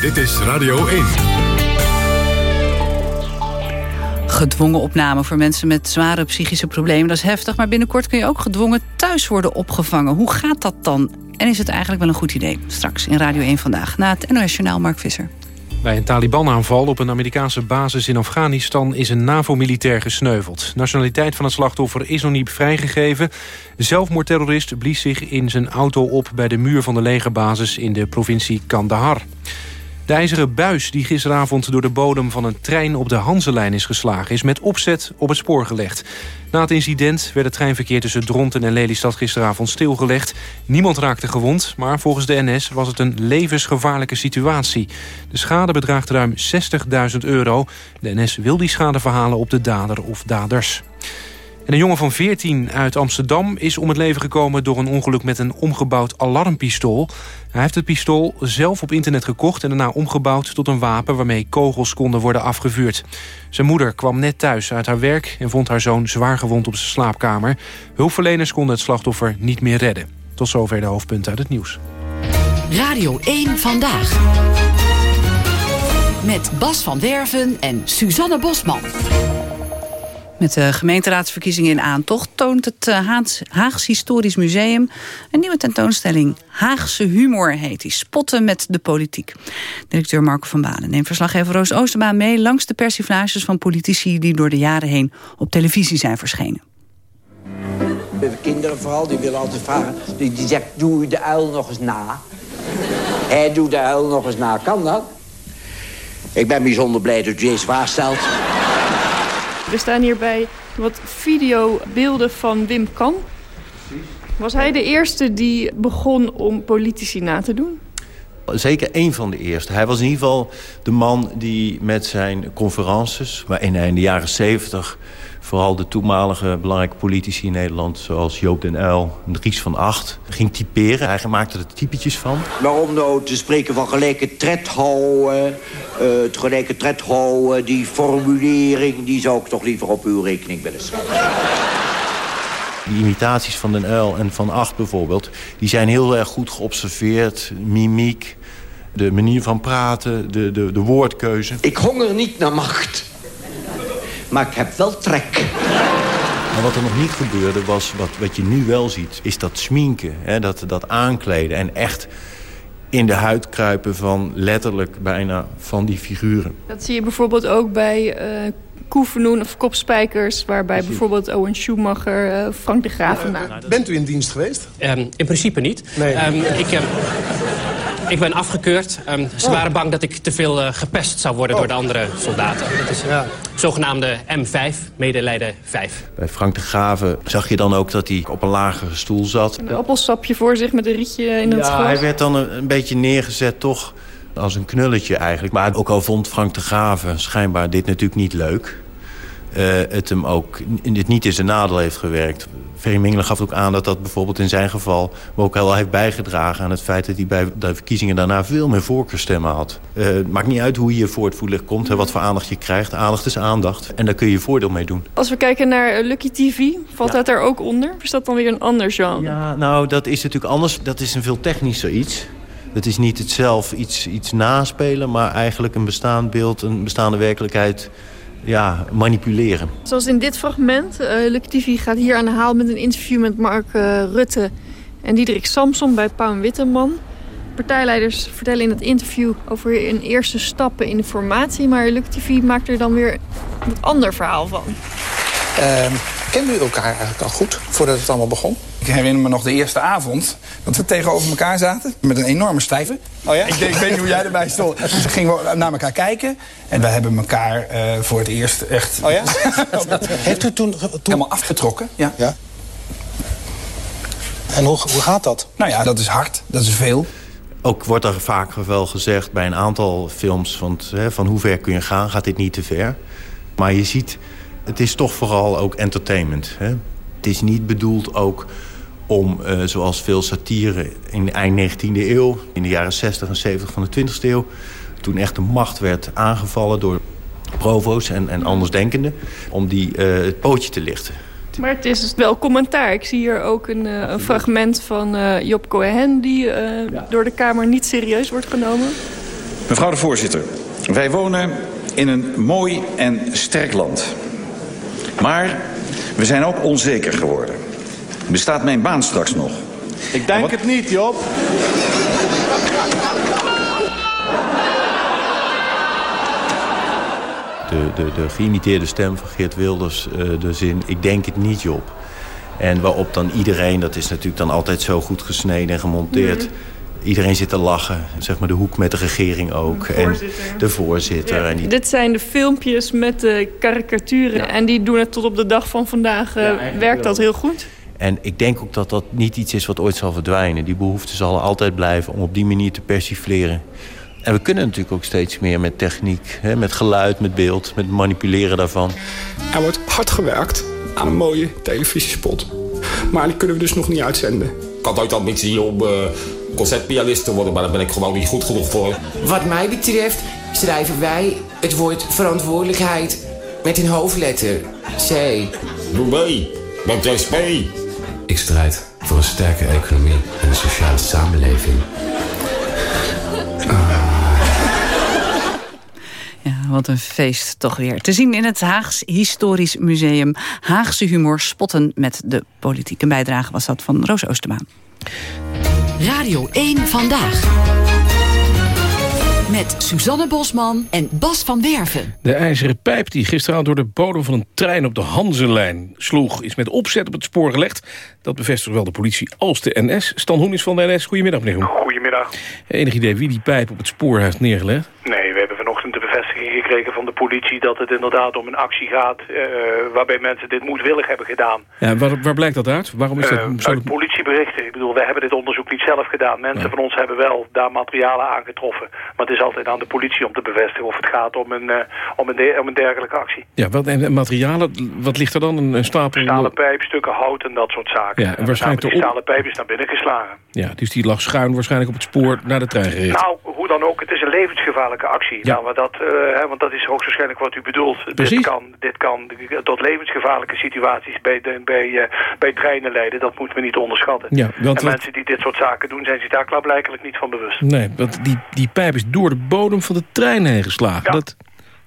Dit is Radio 1. Gedwongen opname voor mensen met zware psychische problemen. Dat is heftig, maar binnenkort kun je ook gedwongen thuis worden opgevangen. Hoe gaat dat dan? En is het eigenlijk wel een goed idee? Straks in Radio 1 Vandaag, na het NOS Journaal Mark Visser. Bij een Taliban-aanval op een Amerikaanse basis in Afghanistan... is een NAVO-militair gesneuveld. Nationaliteit van het slachtoffer is nog niet vrijgegeven. Zelfmoordterrorist blies zich in zijn auto op... bij de muur van de legerbasis in de provincie Kandahar. De ijzeren buis die gisteravond door de bodem van een trein op de Hanselijn is geslagen... is met opzet op het spoor gelegd. Na het incident werd het treinverkeer tussen Dronten en Lelystad gisteravond stilgelegd. Niemand raakte gewond, maar volgens de NS was het een levensgevaarlijke situatie. De schade bedraagt ruim 60.000 euro. De NS wil die schade verhalen op de dader of daders. En een jongen van 14 uit Amsterdam is om het leven gekomen... door een ongeluk met een omgebouwd alarmpistool. Hij heeft het pistool zelf op internet gekocht... en daarna omgebouwd tot een wapen waarmee kogels konden worden afgevuurd. Zijn moeder kwam net thuis uit haar werk... en vond haar zoon zwaar gewond op zijn slaapkamer. Hulpverleners konden het slachtoffer niet meer redden. Tot zover de hoofdpunten uit het nieuws. Radio 1 Vandaag. Met Bas van Werven en Suzanne Bosman. Met de gemeenteraadsverkiezingen in aantocht toont het eh, Haags Historisch Museum een nieuwe tentoonstelling. Haagse humor heet die. Spotten met de politiek. Directeur Marco van Balen neemt verslaggever Roos Oosterbaan mee langs de persiflages van politici die door de jaren heen op televisie zijn verschenen. De kinderen vooral, die willen altijd vragen. Die, die zegt, doe de uil nog eens na. Hij doet de uil nog eens na. Kan dat? Ik ben bijzonder blij dat u deze vraag stelt. Er staan hierbij wat videobeelden van Wim Kan. Was hij de eerste die begon om politici na te doen? Zeker één van de eerste. Hij was in ieder geval de man die met zijn conferences... hij in de jaren zeventig vooral de toenmalige belangrijke politici in Nederland... zoals Joop den Uyl en Dries van Acht, ging typeren. Hij maakte er typetjes van. Waarom nou te spreken van gelijke tred houden, uh, het gelijke tred houden... die formulering, die zou ik toch liever op uw rekening willen schrijven. Die imitaties van den Uyl en van Acht bijvoorbeeld... die zijn heel erg goed geobserveerd, mimiek... de manier van praten, de, de, de woordkeuze. Ik honger niet naar macht maar ik heb wel trek. Maar wat er nog niet gebeurde was, wat, wat je nu wel ziet... is dat sminken, hè, dat, dat aankleden en echt in de huid kruipen van letterlijk bijna van die figuren. Dat zie je bijvoorbeeld ook bij uh, Koevenoen of Kopspijkers... waarbij bijvoorbeeld Owen Schumacher, uh, Frank de Graaf vandaan. Bent u in dienst geweest? Um, in principe niet. Nee. Um, ik, um, ik ben afgekeurd. Um, ze oh. waren bang dat ik te veel uh, gepest zou worden oh. door de andere soldaten. Dat is ja. zogenaamde M5, medelijden 5. Bij Frank de Graven zag je dan ook dat hij op een lagere stoel zat. Een appelsapje voor zich met een rietje in het ja, glas. hij werd dan een, een, beetje neergezet toch als een knulletje eigenlijk. Maar ook al vond Frank de Graven schijnbaar dit natuurlijk niet leuk... Uh, het hem ook het niet in zijn nadeel heeft gewerkt. Ferry Mingelen gaf ook aan dat dat bijvoorbeeld in zijn geval... ook wel heeft bijgedragen aan het feit dat hij bij de verkiezingen daarna... veel meer voorkeurstemmen had. Uh, het maakt niet uit hoe je voor het voetlicht komt, hè, wat voor aandacht je krijgt. Aandacht is aandacht en daar kun je je voordeel mee doen. Als we kijken naar Lucky TV, valt ja. dat daar ook onder? Of is dat dan weer een ander genre? Ja, nou, dat is natuurlijk anders. Dat is een veel technischer iets. Het is niet het zelf iets, iets naspelen, maar eigenlijk een bestaand beeld... een bestaande werkelijkheid ja, manipuleren. Zoals in dit fragment. Uh, Luc TV gaat hier aan de haal met een interview met Mark uh, Rutte en Diederik Samson bij Pauw Witteman. Partijleiders vertellen in het interview over hun eerste stappen in de formatie. Maar Luc TV maakt er dan weer een ander verhaal van. Uh, kennen u elkaar eigenlijk al goed voordat het allemaal begon? Ik herinner me nog de eerste avond dat we tegenover elkaar zaten. Met een enorme stijver. Oh ja? Ik, ik weet niet hoe jij erbij stond. Dus we gingen naar elkaar kijken. En we hebben elkaar uh, voor het eerst echt... Oh ja? Heeft u toen, toen... Helemaal afgetrokken, ja. ja. En hoe, hoe gaat dat? Nou ja, dat is hard. Dat is veel. Ook wordt er vaak wel gezegd bij een aantal films... Van, hè, van hoe ver kun je gaan, gaat dit niet te ver. Maar je ziet, het is toch vooral ook entertainment. Hè? Het is niet bedoeld ook om, uh, zoals veel satire in de eind 19e eeuw... in de jaren 60 en 70 van de 20e eeuw... toen echt de macht werd aangevallen door provo's en, en andersdenkenden... om die uh, het pootje te lichten. Maar het is wel commentaar. Ik zie hier ook een, uh, een fragment van uh, Job Cohen... die uh, ja. door de Kamer niet serieus wordt genomen. Mevrouw de voorzitter, wij wonen in een mooi en sterk land. Maar we zijn ook onzeker geworden. Bestaat mijn baan straks nog? Ik denk het niet, Job. De, de, de geïmiteerde stem van Geert Wilders, uh, de zin... ik denk het niet, Job. En waarop dan iedereen, dat is natuurlijk dan altijd zo goed gesneden en gemonteerd... Mm iedereen zit te lachen. Zeg maar de hoek met de regering ook. De en de voorzitter. Ja, en die... Dit zijn de filmpjes met de karikaturen. Ja. En die doen het tot op de dag van vandaag. Ja, werkt dat heel goed? En ik denk ook dat dat niet iets is wat ooit zal verdwijnen. Die behoefte zal altijd blijven om op die manier te persifleren. En we kunnen natuurlijk ook steeds meer met techniek. Hè, met geluid, met beeld, met manipuleren daarvan. Er wordt hard gewerkt aan een mooie televisiespot. Maar die kunnen we dus nog niet uitzenden. Ik had ooit ambitie om uh, concertpianist te worden... maar daar ben ik gewoon niet goed genoeg voor. Wat mij betreft schrijven wij het woord verantwoordelijkheid met een hoofdletter. C. Doe mee, met SP. Ik strijd voor een sterke economie en een sociale samenleving. Ja, wat een feest toch weer. Te zien in het Haags Historisch Museum. Haagse humor spotten met de politieke bijdrage was dat van Roos Oosterbaan. Radio 1 Vandaag. Met Suzanne Bosman en Bas van Werven. De ijzeren pijp die gisteravond door de bodem van een trein op de Hanselijn sloeg... is met opzet op het spoor gelegd. Dat bevestigt zowel de politie als de NS. Stan Hoen is van de NS. Goedemiddag, meneer Hoen. Goedemiddag. Enig idee wie die pijp op het spoor heeft neergelegd? Nee, we hebben vanochtend de bevestiging gekregen van de politie dat het inderdaad om een actie gaat uh, waarbij mensen dit moedwillig hebben gedaan. Ja, waar, waar blijkt dat uit? Waarom is dat? Uh, uit politieberichten. Ik bedoel, wij hebben dit onderzoek niet zelf gedaan. Mensen van ons hebben wel daar materialen aangetroffen. Maar het is altijd aan de politie om te bevestigen of het gaat om een, om een, de, om een dergelijke actie. Ja, wat, en materialen, wat ligt er dan? Een, een stapel? Stalen pijp, stukken hout en dat soort zaken. Ja, en waarschijnlijk die stalen pijp is naar binnen geslagen. Ja, dus die lag schuin waarschijnlijk op het spoor naar de trein gericht. Nou, hoe dan ook, het is een levensgevaarlijke actie. Ja. Nou, dat, uh, hè, want dat is hoogstwaarschijnlijk wat u bedoelt. Precies. Dit kan, dit kan tot levensgevaarlijke situaties bij, de, bij, uh, bij treinen leiden. Dat moeten we niet onderschatten. Ja, want en mensen die dit soort zaken doen, zijn zich daar klaarblijkelijk niet van bewust. Nee, want die, die pijp is door de bodem van de trein heen geslagen. Ja. Dat,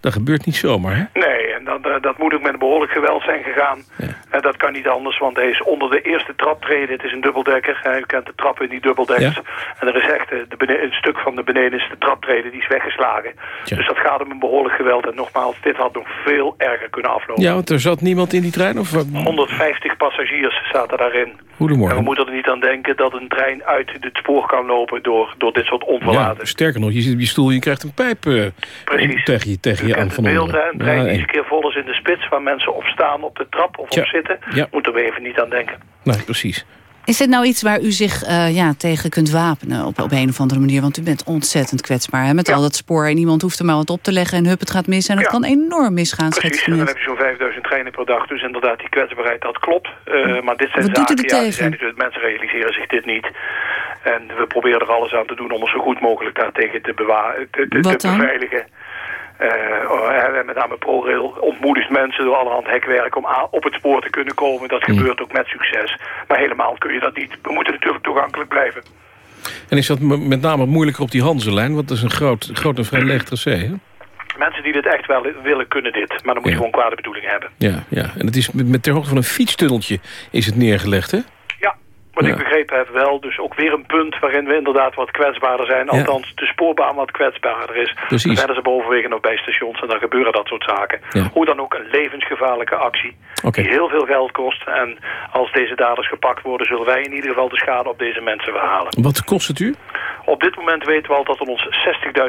dat gebeurt niet zomaar, hè? Nee, en dat, uh, dat moet ook met behoorlijk geweld zijn gegaan. Ja. En dat kan niet anders, want hij is onder de eerste traptreden. Het is een dubbeldekker. Hij kent de trap in die dubbeldekkers. Ja. En er is echt de bene- een stuk van de benedenste traptreden, die is weggeslagen. Ja. Dus dat gaat om een behoorlijk geweld. En nogmaals, dit had nog veel erger kunnen aflopen. Ja, want er zat niemand in die trein? Of... 150 passagiers zaten daarin. Goedemorgen. En we moeten er niet aan denken dat een trein uit het spoor kan lopen door, door dit soort onverlaten. Ja, sterker nog, je zit op je stoel en je krijgt een pijp uh, Precies. tegen je, tegen je aan van beeld, hè, een trein die keer vol is in de spits... waar mensen op staan op de trap of op zitten... Ja. moeten we even niet aan denken. Nee, precies. Is dit nou iets waar u zich uh, ja, tegen kunt wapenen op, op een of andere manier? Want u bent ontzettend kwetsbaar hè, met Ja. al dat spoor. En iemand hoeft er maar wat op te leggen en hup, het gaat mis. En het Ja. kan enorm misgaan, Precies, en dan heb je zo'n 5000 treinen per dag. Dus inderdaad, die kwetsbaarheid, dat klopt. Uh, maar dit zijn Wat doet u zaken, er ja, die tegen? zijn natuurlijk, mensen realiseren zich dit niet. En we proberen er alles aan te doen om ons zo goed mogelijk daartegen te, bewa- te, te, Wat te dan? beveiligen. Uh, met name ProRail ontmoedigt mensen door allerhand hekwerk om op het spoor te kunnen komen. Dat gebeurt ook met succes. Maar helemaal kun je dat niet. We moeten natuurlijk toegankelijk blijven. En is dat met name moeilijker op die Hanselijn? Want dat is een groot, groot en vrij leeg tracé, hè? Mensen die dit echt wel willen, kunnen dit. Maar dan moet je gewoon kwade bedoelingen hebben. Ja, ja. En het is met, met ter hoogte van een fietstunneltje is het neergelegd, hè? Wat Ja. ik begrepen heb wel, dus ook weer een punt waarin we inderdaad wat kwetsbaarder zijn. Althans, de spoorbaan wat kwetsbaarder is. Precies. Dan zijn ze bovenwegen of bij stations en dan gebeuren dat soort zaken. Hoe dan ook een levensgevaarlijke actie die heel veel geld kost. En als deze daders gepakt worden, zullen wij in ieder geval de schade op deze mensen verhalen. Wat kost het u? Op dit moment weten we al dat het ons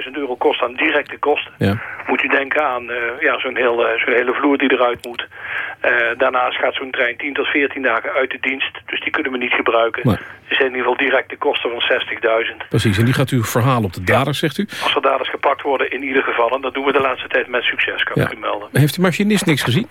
60.000 euro kost aan directe kosten. Ja. Moet u denken aan eh, ja, zo'n heel, eh, zo'n hele vloer die eruit moet. Eh, daarnaast gaat zo'n trein 10 tot 14 dagen uit de dienst. Dus die kunnen we niet gebruiken. Nee. Er zijn in ieder geval directe kosten van 60.000. Precies, en die gaat u verhalen op de daders, zegt u? Als er daders gepakt worden in ieder geval. En dat doen we de laatste tijd met succes, kan Ja. ik u melden. Heeft de machinist niks gezien?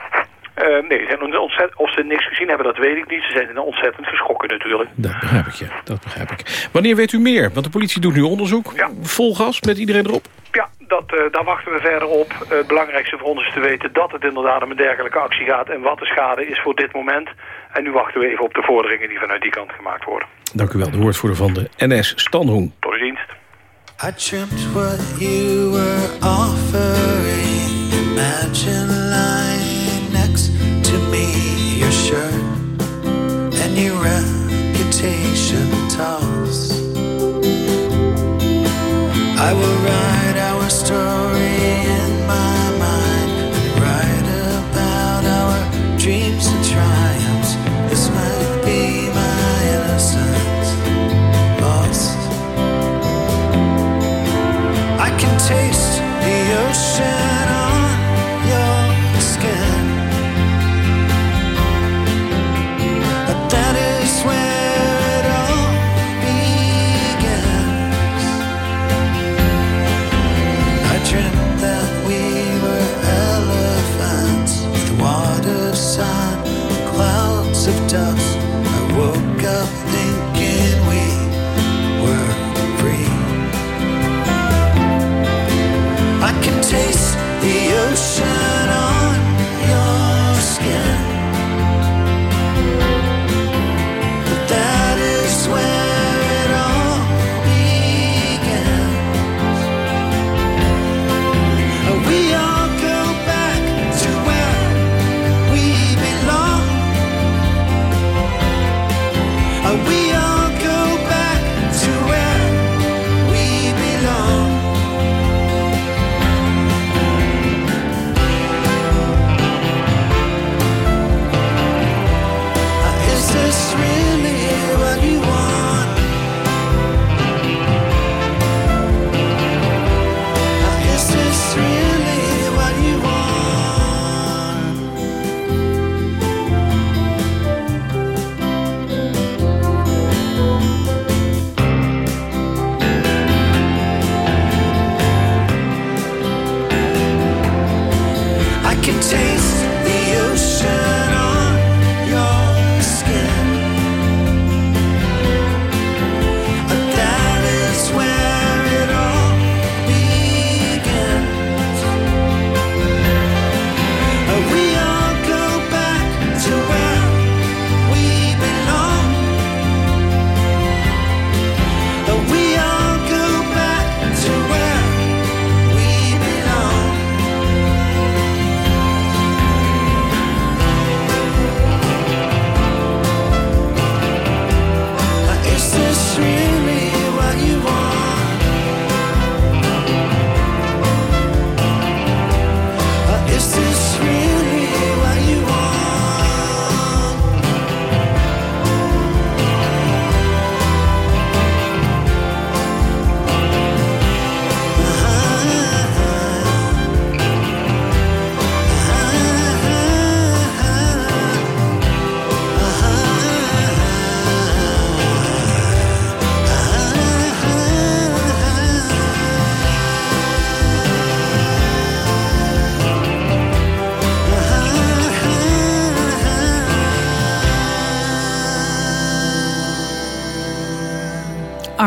Eh, nee, ze of ze niks gezien hebben, dat weet ik niet. Ze zijn ontzettend geschrokken natuurlijk. Dat begrijp ik, ja. Dat begrijp ik. Wanneer weet u meer? Want de politie doet nu onderzoek. Vol gas, met iedereen erop. Ja, dat, eh, daar wachten we verder op. Eh, het belangrijkste voor ons is te weten dat het inderdaad om een dergelijke actie gaat... en wat de schade is voor dit moment. En nu wachten we even op de vorderingen die vanuit die kant gemaakt worden. Dank u wel, de woordvoerder van de NS, Stan Hoen. Tot de dienst. I dreamt what you were offering.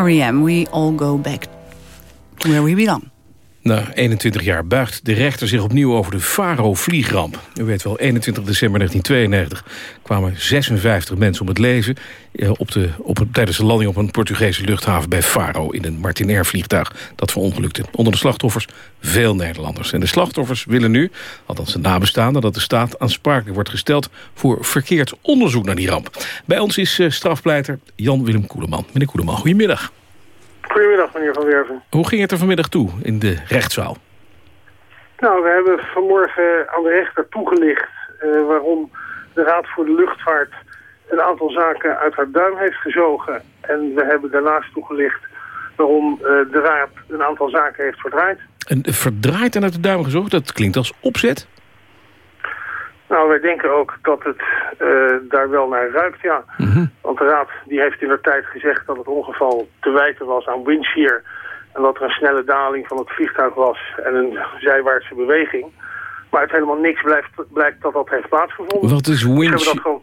R.E.M. We all go back where we belong. Na 21 jaar buigt de rechter zich opnieuw over de Faro-vliegramp. U weet wel, 21 december 1992 kwamen 56 mensen om het leven... eh, Op de, op, tijdens de landing op een Portugese luchthaven bij Faro... in een Martinair-vliegtuig dat verongelukte. Onder de slachtoffers veel Nederlanders. En de slachtoffers willen nu, althans de nabestaanden... dat de staat aansprakelijk wordt gesteld voor verkeerd onderzoek naar die ramp. Bij ons is eh, strafpleiter Jan-Willem Koeleman. Meneer Koeleman, goedemiddag. Goedemiddag, meneer Van Werven. Hoe ging het er vanmiddag toe in de rechtszaal? Nou, we hebben vanmorgen aan de rechter toegelicht eh, waarom de Raad voor de Luchtvaart een aantal zaken uit haar duim heeft gezogen. En we hebben daarnaast toegelicht waarom eh, de Raad een aantal zaken heeft verdraaid. En verdraaid en uit de duim gezocht, dat klinkt als opzet. Nou, wij denken ook dat het eh, daar wel naar ruikt, ja. Want de Raad die heeft in de tijd gezegd dat het ongeval te wijten was aan windshear. En dat er een snelle daling van het vliegtuig was en een zijwaartse beweging. Maar uit helemaal niks blijft, blijkt dat dat heeft plaatsgevonden. Wat is windshear?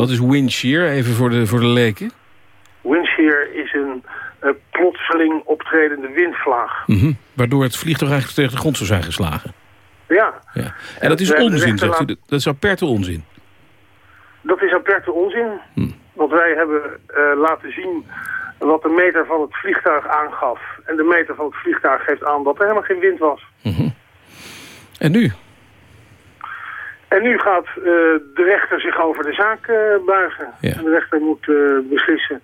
Wat is windshear? Even voor de, voor de leken. Windshear is een eh, plotseling optredende windvlaag. Mhm. Waardoor het vliegtuig eigenlijk tegen de grond zou zijn geslagen. Ja, Ja. En dat is de onzin, zegt u. Dat is aperte onzin. dat is aperte onzin. Hm. Want wij hebben eh, laten zien wat de meter van het vliegtuig aangaf. En de meter van het vliegtuig geeft aan dat er helemaal geen wind was. En nu? En nu gaat eh, de rechter zich over de zaak eh, buigen. En de rechter moet eh, beslissen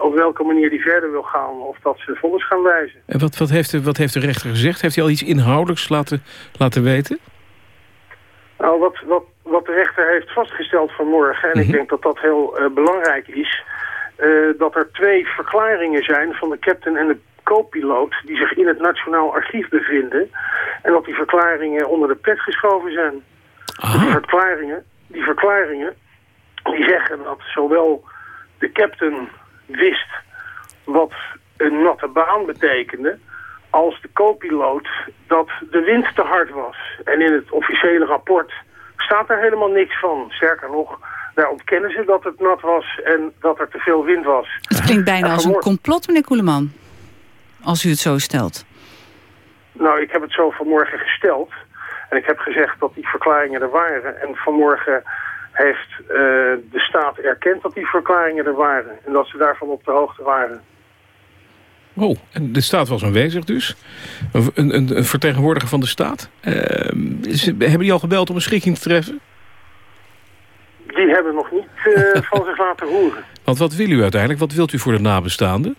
op welke manier die verder wil gaan. Of dat ze vonnis gaan wijzen. En wat, wat, heeft de, wat heeft de rechter gezegd? Heeft hij al iets inhoudelijks laten, laten weten? Nou, wat, wat, wat de rechter heeft vastgesteld vanmorgen, en ik denk dat dat heel belangrijk is, dat er twee verklaringen zijn van de captain en de co-piloot die zich in het Nationaal Archief bevinden. En dat die verklaringen onder de pet geschoven zijn. Die verklaringen, die verklaringen, die zeggen dat zowel de captain wist wat een natte baan betekende, als de co-piloot dat de wind te hard was. En in het officiële rapport staat er helemaal niks van. Sterker nog, daar ontkennen ze dat het nat was en dat er te veel wind was. Het klinkt bijna als een complot, meneer Koeleman. Als u het zo stelt. Nou, ik heb het zo vanmorgen gesteld. En ik heb gezegd dat die verklaringen er waren. En vanmorgen heeft eh, de staat erkend dat die verklaringen er waren. En dat ze daarvan op de hoogte waren. Oh, en de staat was aanwezig dus. Een, een, een vertegenwoordiger van de staat. Ehm, is- hebben die al gebeld om een schikking te treffen? Die hebben nog niet eh, van zich laten horen. Want wat wil u uiteindelijk? Wat wilt u voor de nabestaanden?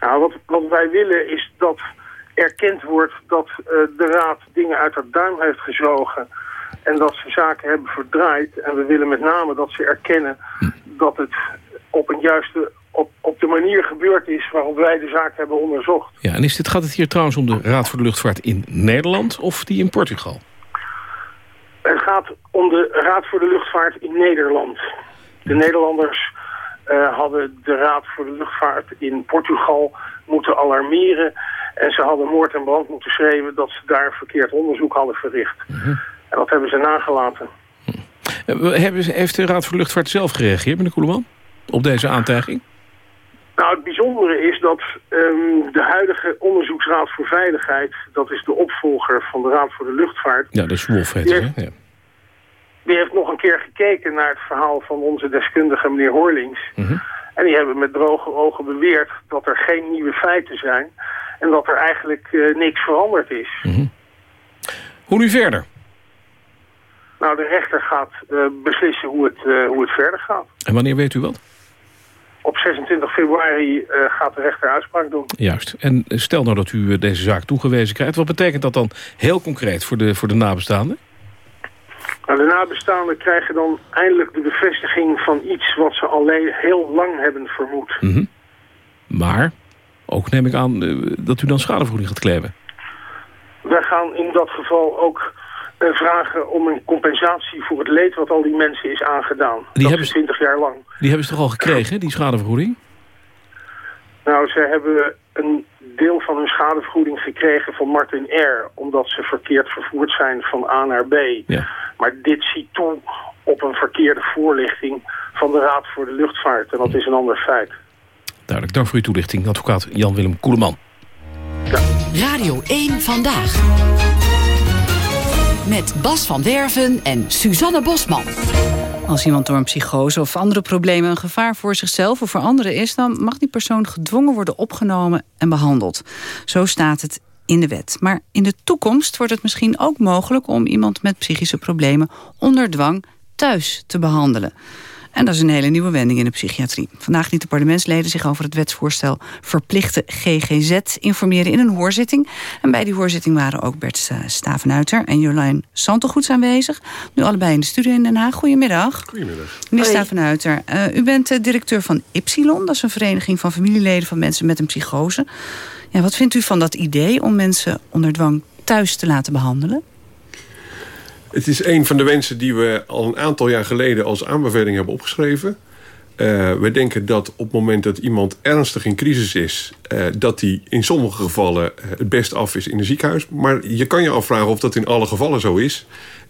Nou, wat, wat wij willen is dat erkend wordt dat eh, de Raad dingen uit haar duim heeft gezogen. En dat ze zaken hebben verdraaid. En we willen met name dat ze erkennen dat het op een juiste, op, op de manier gebeurd is waarop wij de zaak hebben onderzocht. Ja, en is dit, gaat het hier trouwens om de Raad voor de Luchtvaart in Nederland of die in Portugal? Het gaat om de Raad voor de Luchtvaart in Nederland. De Nederlanders eh, hadden de Raad voor de Luchtvaart in Portugal moeten alarmeren. En ze hadden moord en brand moeten schreeuwen dat ze daar verkeerd onderzoek hadden verricht. En dat hebben ze nagelaten. Eh, Heeft de Raad voor de Luchtvaart zelf gereageerd, meneer Koeleman? Op deze aantijging? Nou, het bijzondere is dat ehm, de huidige Onderzoeksraad voor Veiligheid... dat is de opvolger van de Raad voor de Luchtvaart... Ja, dat is Wolf heet Die heeft-? Ja. die heeft nog een keer gekeken naar het verhaal van onze deskundige meneer Horlings. En die hebben met droge ogen beweerd dat er geen nieuwe feiten zijn... en dat er eigenlijk eh, niks veranderd is. Hoe nu verder? Nou, de rechter gaat eh, beslissen hoe het, eh, hoe het verder gaat. En wanneer weet u wat? Op 26 februari gaat de rechter uitspraak doen. Juist. En stel nou dat u deze zaak toegewezen krijgt. Wat betekent dat dan heel concreet voor de, voor de nabestaanden? Nou, de nabestaanden krijgen dan eindelijk de bevestiging van iets wat ze alleen heel lang hebben vermoed. Mhm. Maar ook neem ik aan eh, dat u dan schadevergoeding gaat claimen. Wij gaan in dat geval ook eh, vragen om een compensatie voor het leed wat al die mensen is aangedaan. Die dat hebben is 20 jaar lang. Die hebben ze toch al gekregen, die schadevergoeding? Nou, ze hebben een deel van hun schadevergoeding gekregen van Martin R. Omdat ze verkeerd vervoerd zijn van A naar B. Maar dit ziet toe op een verkeerde voorlichting van de Raad voor de Luchtvaart. En dat is een ander feit. Duidelijk, dank voor uw toelichting. Advocaat Jan-Willem Koeleman. Radio 1 Vandaag. Met Bas van Werven en Suzanne Bosman. Als iemand door een psychose of andere problemen een gevaar voor zichzelf of voor anderen is, dan mag die persoon gedwongen worden opgenomen en behandeld. Zo staat het in de wet. Maar in de toekomst wordt het misschien ook mogelijk om iemand met psychische problemen onder dwang thuis te behandelen. En dat is een hele nieuwe wending in de psychiatrie. Vandaag lieten parlementsleden zich over het wetsvoorstel verplichte GGZ informeren in een hoorzitting. En bij die hoorzitting waren ook Bert eh, Stavenuiter en Jolijn Santelgoeds aanwezig. Nu allebei in de studio in Den Haag. Goedemiddag. Goedemiddag. Meneer Stavenuiter, uh, u bent uh, directeur van Ypsilon. Dat is een vereniging van familieleden van mensen met een psychose. Ja, wat vindt u van dat idee om mensen onder dwang thuis te laten behandelen? Het is een van de wensen die we al een aantal jaar geleden als aanbeveling hebben opgeschreven. Uh, we denken dat op het moment dat iemand ernstig in crisis is... Uh, dat die in sommige gevallen uh, het best af is in een ziekenhuis. Maar je kan je afvragen of dat in alle gevallen zo is.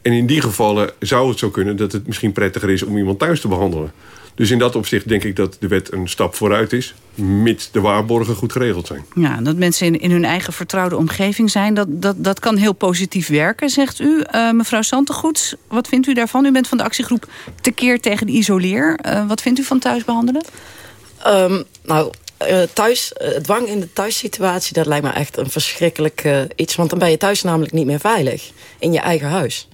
En in die gevallen zou het zo kunnen dat het misschien prettiger is... om iemand thuis te behandelen. Dus in dat opzicht denk ik dat de wet een stap vooruit is... mits de waarborgen goed geregeld zijn. Ja, dat mensen in, in hun eigen vertrouwde omgeving zijn... dat, dat, dat kan heel positief werken, zegt u. Uh, mevrouw Santegoeds, wat vindt u daarvan? U bent van de actiegroep Tekeer tegen de Isoleer. Uh, wat vindt u van thuis behandelen? Um, nou, uh, thuis, dwang in de thuissituatie... dat lijkt me echt een verschrikkelijk iets. Want dan ben je thuis namelijk niet meer veilig. In je eigen huis.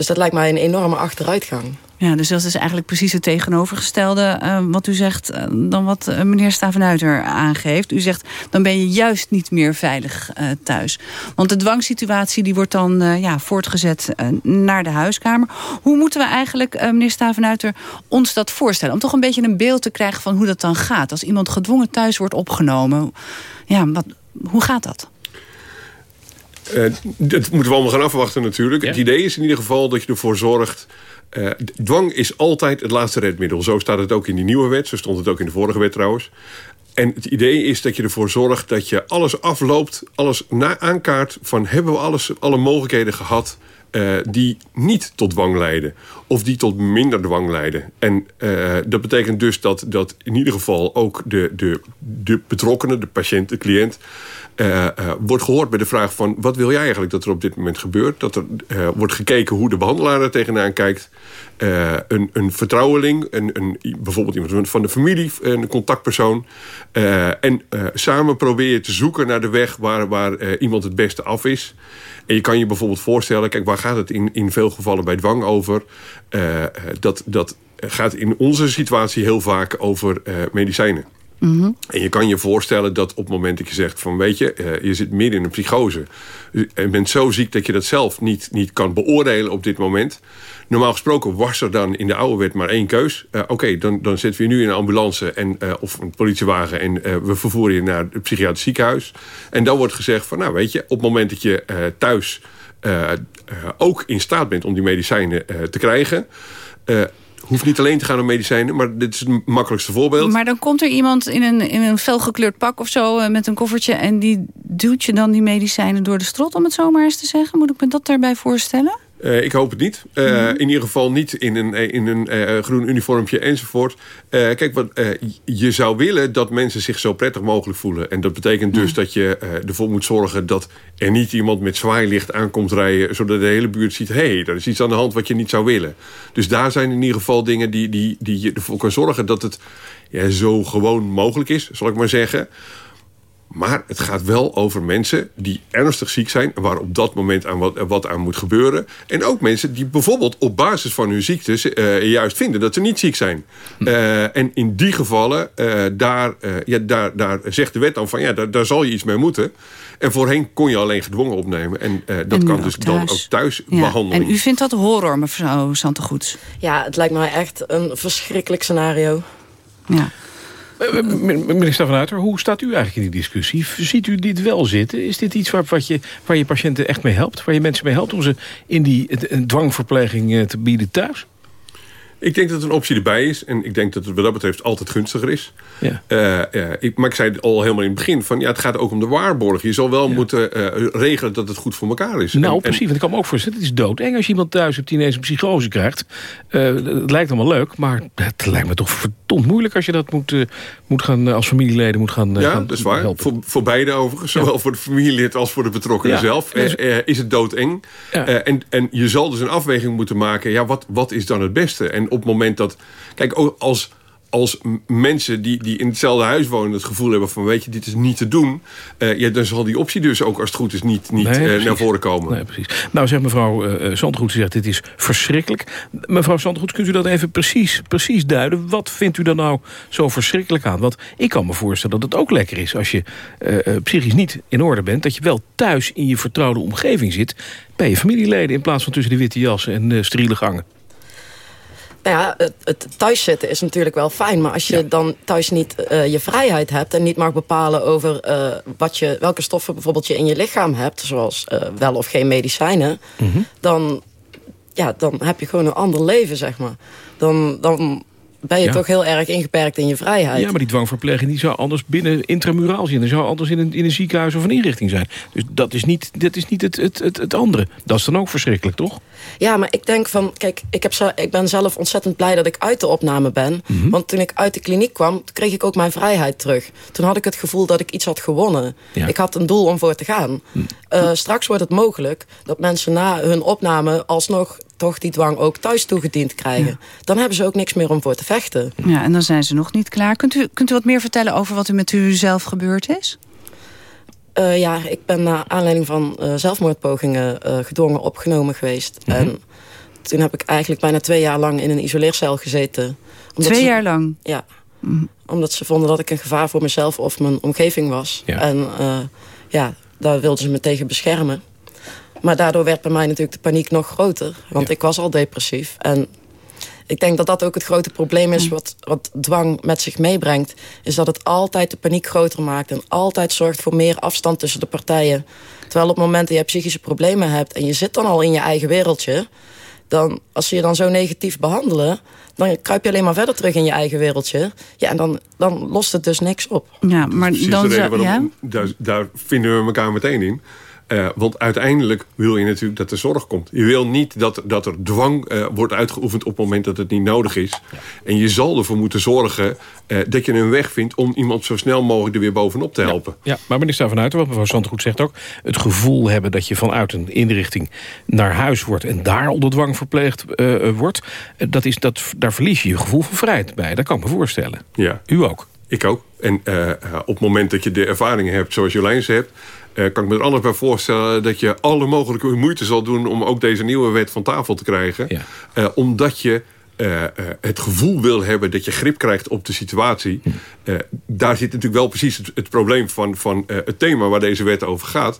Dus dat lijkt mij een enorme achteruitgang. Ja, dus dat is eigenlijk precies het tegenovergestelde uh, wat u zegt uh, dan wat uh, meneer Stavenuiter aangeeft. U zegt, dan ben je juist niet meer veilig thuis. Want de dwangsituatie die wordt dan ja, voortgezet naar de huiskamer. Hoe moeten we eigenlijk, meneer Stavenuiter, ons dat voorstellen? Om toch een beetje een beeld te krijgen van hoe dat dan gaat. Als iemand gedwongen thuis wordt opgenomen. Ja, wat, hoe gaat dat? Uh, dat moeten we allemaal gaan afwachten natuurlijk. Ja. Het idee is in ieder geval dat je ervoor zorgt... Uh, dwang is altijd het laatste redmiddel. Zo staat het ook in die nieuwe wet. Zo stond het ook in de vorige wet trouwens. En het idee is dat je ervoor zorgt dat je alles afloopt... alles na aankaart van hebben we alles, alle mogelijkheden gehad... Uh, die niet tot dwang leiden. Of die tot minder dwang leiden. En uh, dat betekent dus dat, dat in ieder geval ook de, de, de betrokkenen, de patiënt, de cliënt... Uh, uh, wordt gehoord bij de vraag van... wat wil jij eigenlijk dat er op dit moment gebeurt? Dat er wordt gekeken hoe de behandelaar er tegenaan kijkt. een, een vertrouweling, een, een, bijvoorbeeld iemand van de familie... een contactpersoon. en samen probeer je te zoeken naar de weg... waar, waar iemand het beste af is. En je kan je bijvoorbeeld voorstellen... kijk, waar gaat het in, in veel gevallen bij dwang over? Dat, dat gaat in onze situatie heel vaak over medicijnen. Mm -hmm. En je kan je voorstellen dat op het moment dat je zegt van weet je, uh, je zit midden in een psychose. Je bent zo ziek dat je dat zelf niet, niet kan beoordelen op dit moment. Normaal gesproken was er dan in de oude wet maar één keus. Uh, Oké, okay, dan, dan zetten we je nu in een ambulance en, uh, of een politiewagen... en we vervoeren je naar het psychiatrisch ziekenhuis. En dan wordt gezegd van nou weet je, op het moment dat je thuis ook in staat bent om die medicijnen te krijgen hoeft niet alleen te gaan om medicijnen, maar dit is het makkelijkste voorbeeld. Maar dan komt er iemand in een, in een felgekleurd pak of zo met een koffertje... en die duwt je dan die medicijnen door de strot, om het zo maar eens te zeggen. Moet ik me dat daarbij voorstellen? Uh, ik hoop het niet. Uh, mm -hmm. In ieder geval niet in een, in een uh, groen uniformpje enzovoort. kijk, wat, je zou willen dat mensen zich zo prettig mogelijk voelen. En dat betekent dus mm. dat je ervoor moet zorgen... dat er niet iemand met zwaailicht aankomt rijden... zodat de hele buurt ziet... hé, hey, er is iets aan de hand wat je niet zou willen. Dus daar zijn in ieder geval dingen die, die, die je ervoor kan zorgen... dat het ja, zo gewoon mogelijk is, zal ik maar zeggen... Maar het gaat wel over mensen die ernstig ziek zijn... waar op dat moment aan wat, wat aan moet gebeuren. En ook mensen die bijvoorbeeld op basis van hun ziektes... Uh, juist vinden dat ze niet ziek zijn. Hm. Uh, en in die gevallen, uh, daar, ja, daar, daar zegt de wet dan van... ja, daar, daar zal je iets mee moeten. En voorheen kon je alleen gedwongen opnemen. En dat en kan dus thuis. dan ook thuis ja. behandelen. En u vindt dat horror, mevrouw Santegoeds? Ja, het lijkt mij echt een verschrikkelijk scenario. Ja. Meneer Stavenuiter, hoe staat u eigenlijk in die discussie? Ziet u dit wel zitten? Is dit iets waar, wat je, waar je patiënten echt mee helpt? Waar je mensen mee helpt om ze in die dwangverpleging te bieden thuis? Ik denk dat een optie erbij is. En ik denk dat het wat dat betreft altijd gunstiger is. Ja. Uh, ik, maar ik zei al helemaal in het begin... Van, ja, het gaat ook om de waarborg. Je zal wel moeten uh, regelen dat het goed voor elkaar is. Nou, en, precies. Want ik kan me ook voorstellen... het is doodeng als je iemand thuis hebt die ineens een psychose krijgt. Uh, het lijkt allemaal leuk, maar het lijkt me toch verdomd moeilijk... als je dat moet, moet gaan, als familieleden moet gaan Ja, gaan dat is waar. Voor, voor beide overigens. Zowel voor de familielid als voor de betrokkenen zelf. Dus, is het doodeng. En, en je zal dus een afweging moeten maken... ja, wat, wat is dan het beste? En op het moment dat... Kijk, als, als mensen die, die in hetzelfde huis wonen... het gevoel hebben van, weet je, dit is niet te doen... Uh, ja, dan zal die optie dus ook als het goed is niet, niet nee, uh, naar voren komen. Nee, precies. Nou, zegt mevrouw uh, Zandgoed, zegt dit is verschrikkelijk. Mevrouw Zandgoed, kunt u dat even precies, precies duiden? Wat vindt u er nou zo verschrikkelijk aan? Want ik kan me voorstellen dat het ook lekker is... als je psychisch niet in orde bent... dat je wel thuis in je vertrouwde omgeving zit... bij je familieleden... in plaats van tussen de witte jassen en steriele gangen. Nou ja, het, het thuiszitten is natuurlijk wel fijn. Maar als je ja. dan thuis niet uh, je vrijheid hebt... en niet mag bepalen over uh, wat je, welke stoffen bijvoorbeeld je in je lichaam hebt... zoals uh, wel of geen medicijnen... Mm -hmm. dan, ja, dan heb je gewoon een ander leven, zeg maar. Dan, dan ben je ja. toch heel erg ingeperkt in je vrijheid. Ja, maar die dwangverpleging die zou anders binnen intramuraal zijn. Die zou anders in een, in een ziekenhuis of een inrichting zijn. Dus dat is niet, dat is niet het, het, het, het andere. Dat is dan ook verschrikkelijk, toch? Ja, maar ik denk van... Kijk, ik, heb zo, ik ben zelf ontzettend blij dat ik uit de opname ben. Mm -hmm. Want toen ik uit de kliniek kwam, kreeg ik ook mijn vrijheid terug. Toen had ik het gevoel dat ik iets had gewonnen. Ja. Ik had een doel om voor te gaan. Mm. Uh, straks wordt het mogelijk dat mensen na hun opname... alsnog toch die dwang ook thuis toegediend krijgen. Ja. Dan hebben ze ook niks meer om voor te vechten. Ja, en dan zijn ze nog niet klaar. Kunt u, kunt u wat meer vertellen over wat er met u zelf gebeurd is? Uh, ja, ik ben naar aanleiding van uh, zelfmoordpogingen uh, gedwongen opgenomen geweest. Mm -hmm. En toen heb ik eigenlijk bijna twee jaar lang in een isoleercel gezeten. Twee ze, jaar lang? Ja. Mm -hmm. Omdat ze vonden dat ik een gevaar voor mezelf of mijn omgeving was. Ja. En ja, daar wilden ze me tegen beschermen. Maar daardoor werd bij mij natuurlijk de paniek nog groter. Want ja. ik was al depressief. En ik denk dat dat ook het grote probleem is... Wat, wat dwang met zich meebrengt. Is dat het altijd de paniek groter maakt. En altijd zorgt voor meer afstand tussen de partijen. Terwijl op het moment dat je psychische problemen hebt... en je zit dan al in je eigen wereldje... dan als ze je dan zo negatief behandelen... dan kruip je alleen maar verder terug in je eigen wereldje. Ja, en dan, dan lost het dus niks op. Ja, maar dan... Ja? daar, daar vinden we elkaar meteen in. Uh, want uiteindelijk wil je natuurlijk dat er zorg komt. Je wil niet dat, dat er dwang uh, wordt uitgeoefend op het moment dat het niet nodig is. Ja. En je zal ervoor moeten zorgen uh, dat je een weg vindt... om iemand zo snel mogelijk er weer bovenop te helpen. Ja, ja. maar meneer Stavanuiten, wat mevrouw Zandgoed zegt ook... het gevoel hebben dat je vanuit een inrichting naar huis wordt... en daar onder dwang verpleegd wordt... dat is, dat, daar verlies je je gevoel van vrijheid bij. Dat kan ik me voorstellen. Ja. U ook. Ik ook. En op het moment dat je de ervaringen hebt zoals Jolijn ze hebt... Uh, kan ik me er anders bij voorstellen dat je alle mogelijke moeite zal doen... om ook deze nieuwe wet van tafel te krijgen. Ja. Uh, omdat je uh, het gevoel wil hebben dat je grip krijgt op de situatie. Hm. daar zit natuurlijk wel precies het, het probleem van, van het thema waar deze wet over gaat.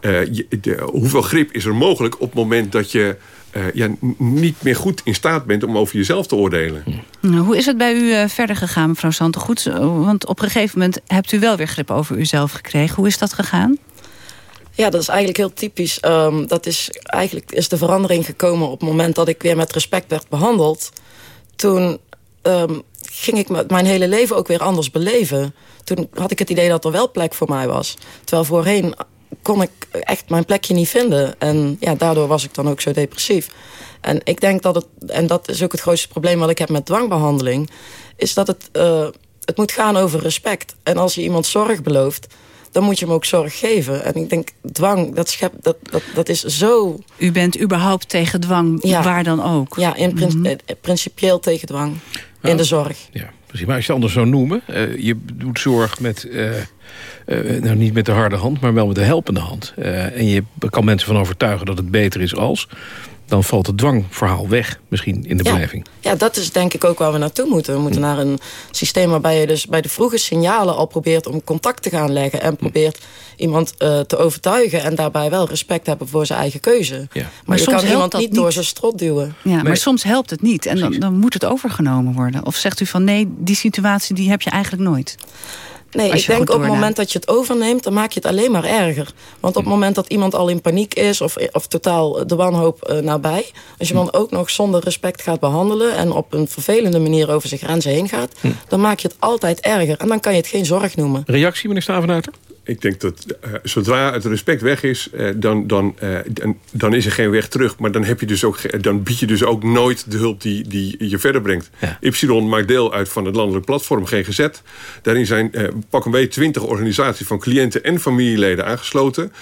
Ja. Je, de, hoeveel grip is er mogelijk op het moment dat je... Uh, ja, niet meer goed in staat bent om over jezelf te oordelen. Nou, hoe is het bij u uh, verder gegaan, mevrouw Santegoed? Want op een gegeven moment hebt u wel weer grip over uzelf gekregen. Hoe is dat gegaan? Ja, dat is eigenlijk heel typisch. Um, dat is, eigenlijk is de verandering gekomen op het moment dat ik weer met respect werd behandeld. Toen um, ging ik mijn hele leven ook weer anders beleven. Toen had ik het idee dat er wel plek voor mij was. Terwijl voorheen kon ik echt mijn plekje niet vinden. En ja, daardoor was ik dan ook zo depressief. En ik denk dat het, en dat is ook het grootste probleem wat ik heb met dwangbehandeling... is dat het, uh, het moet gaan over respect. En als je iemand zorg belooft dan moet je hem ook zorg geven. En ik denk, dwang, dat, schep, dat, dat, dat is zo... U bent überhaupt tegen dwang, ja. waar dan ook? Ja, in prin mm -hmm. principieel tegen dwang. In de zorg. Ja, precies. Maar als je het anders zou noemen... Uh, je doet zorg met... Uh, uh, nou, niet met de harde hand, maar wel met de helpende hand. en je kan mensen van overtuigen dat het beter is als dan valt het dwangverhaal weg, misschien in de ja. beleving. Ja, dat is denk ik ook waar we naartoe moeten. We moeten naar een systeem waarbij je dus bij de vroege signalen al probeert om contact te gaan leggen. En probeert iemand uh, te overtuigen en daarbij wel respect hebben voor zijn eigen keuze. Ja. Maar, maar je kan iemand niet, niet door zijn strot duwen. Ja, nee. maar soms helpt het niet en dan, dan, moet het overgenomen worden. Of zegt u van nee, die situatie die heb je eigenlijk nooit? Nee, ik denk op het moment dat je het overneemt... dan maak je het alleen maar erger. Want op het moment dat iemand al in paniek is... of, of totaal de wanhoop eh, nabij... als je dan ook nog zonder respect gaat behandelen... en op een vervelende manier over zijn grenzen heen gaat... dan maak je het altijd erger. En dan kan je het geen zorg noemen. Reactie, meneer Stavenuiter? Ik denk dat eh, zodra het respect weg is, eh, dan, dan, eh, dan, dan is er geen weg terug. Maar dan, heb je dus ook, dan bied je dus ook nooit de hulp die, die je verder brengt. Ypsilon maakt deel uit van het landelijk platform GGZ. Daarin zijn pak een beetje twintig organisaties van cliënten en familieleden aangesloten.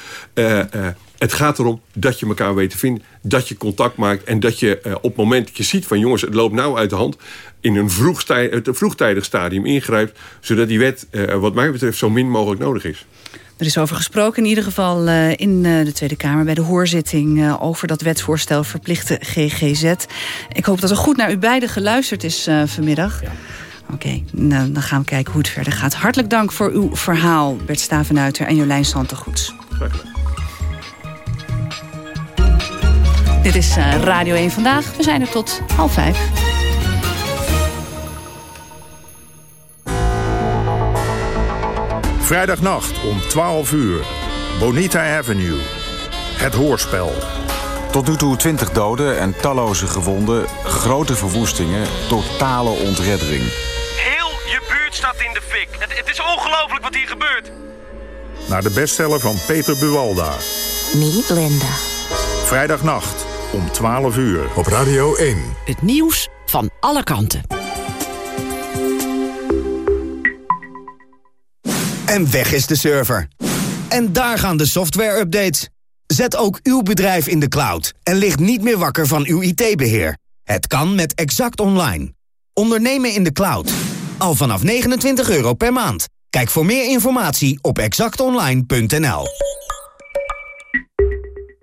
Het gaat erom dat je elkaar weet te vinden, dat je contact maakt... en dat je eh, op het moment dat je ziet van jongens, het loopt nou uit de hand... in een vroegtij, het vroegtijdig stadium ingrijpt... zodat die wet eh, wat mij betreft zo min mogelijk nodig is. Er is over gesproken in ieder geval eh, in eh, de Tweede Kamer... bij de hoorzitting eh, over dat wetsvoorstel verplichte GGZ. Ik hoop dat er goed naar u beiden geluisterd is eh, vanmiddag. Oké, nou, dan gaan we kijken hoe het verder gaat. Hartelijk dank voor uw verhaal, Bert Stavenuiter en Jolijn Santegoeds. Dit is eh, Radio 1 Vandaag. We zijn er tot half vijf. Vrijdagnacht om 12 uur. Bonita Avenue. Het hoorspel. Tot nu toe 20 doden en talloze gewonden, grote verwoestingen, totale ontreddering. Heel je buurt staat in de fik. Het, het is ongelooflijk wat hier gebeurt. Naar de bestseller van Peter Buwalda. Niet Linda. Vrijdagnacht om 12 uur. Op Radio 1. Het nieuws van alle kanten. En weg is de server. En daar gaan de software-updates. Zet ook uw bedrijf in de cloud en ligt niet meer wakker van uw IT-beheer. Het kan met Exact Online. Ondernemen in de cloud. Al vanaf 29 euro per maand. Kijk voor meer informatie op exactonline.nl.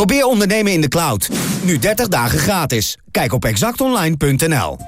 Probeer ondernemen in de cloud. Nu 30 dagen gratis. Kijk op exactonline.nl.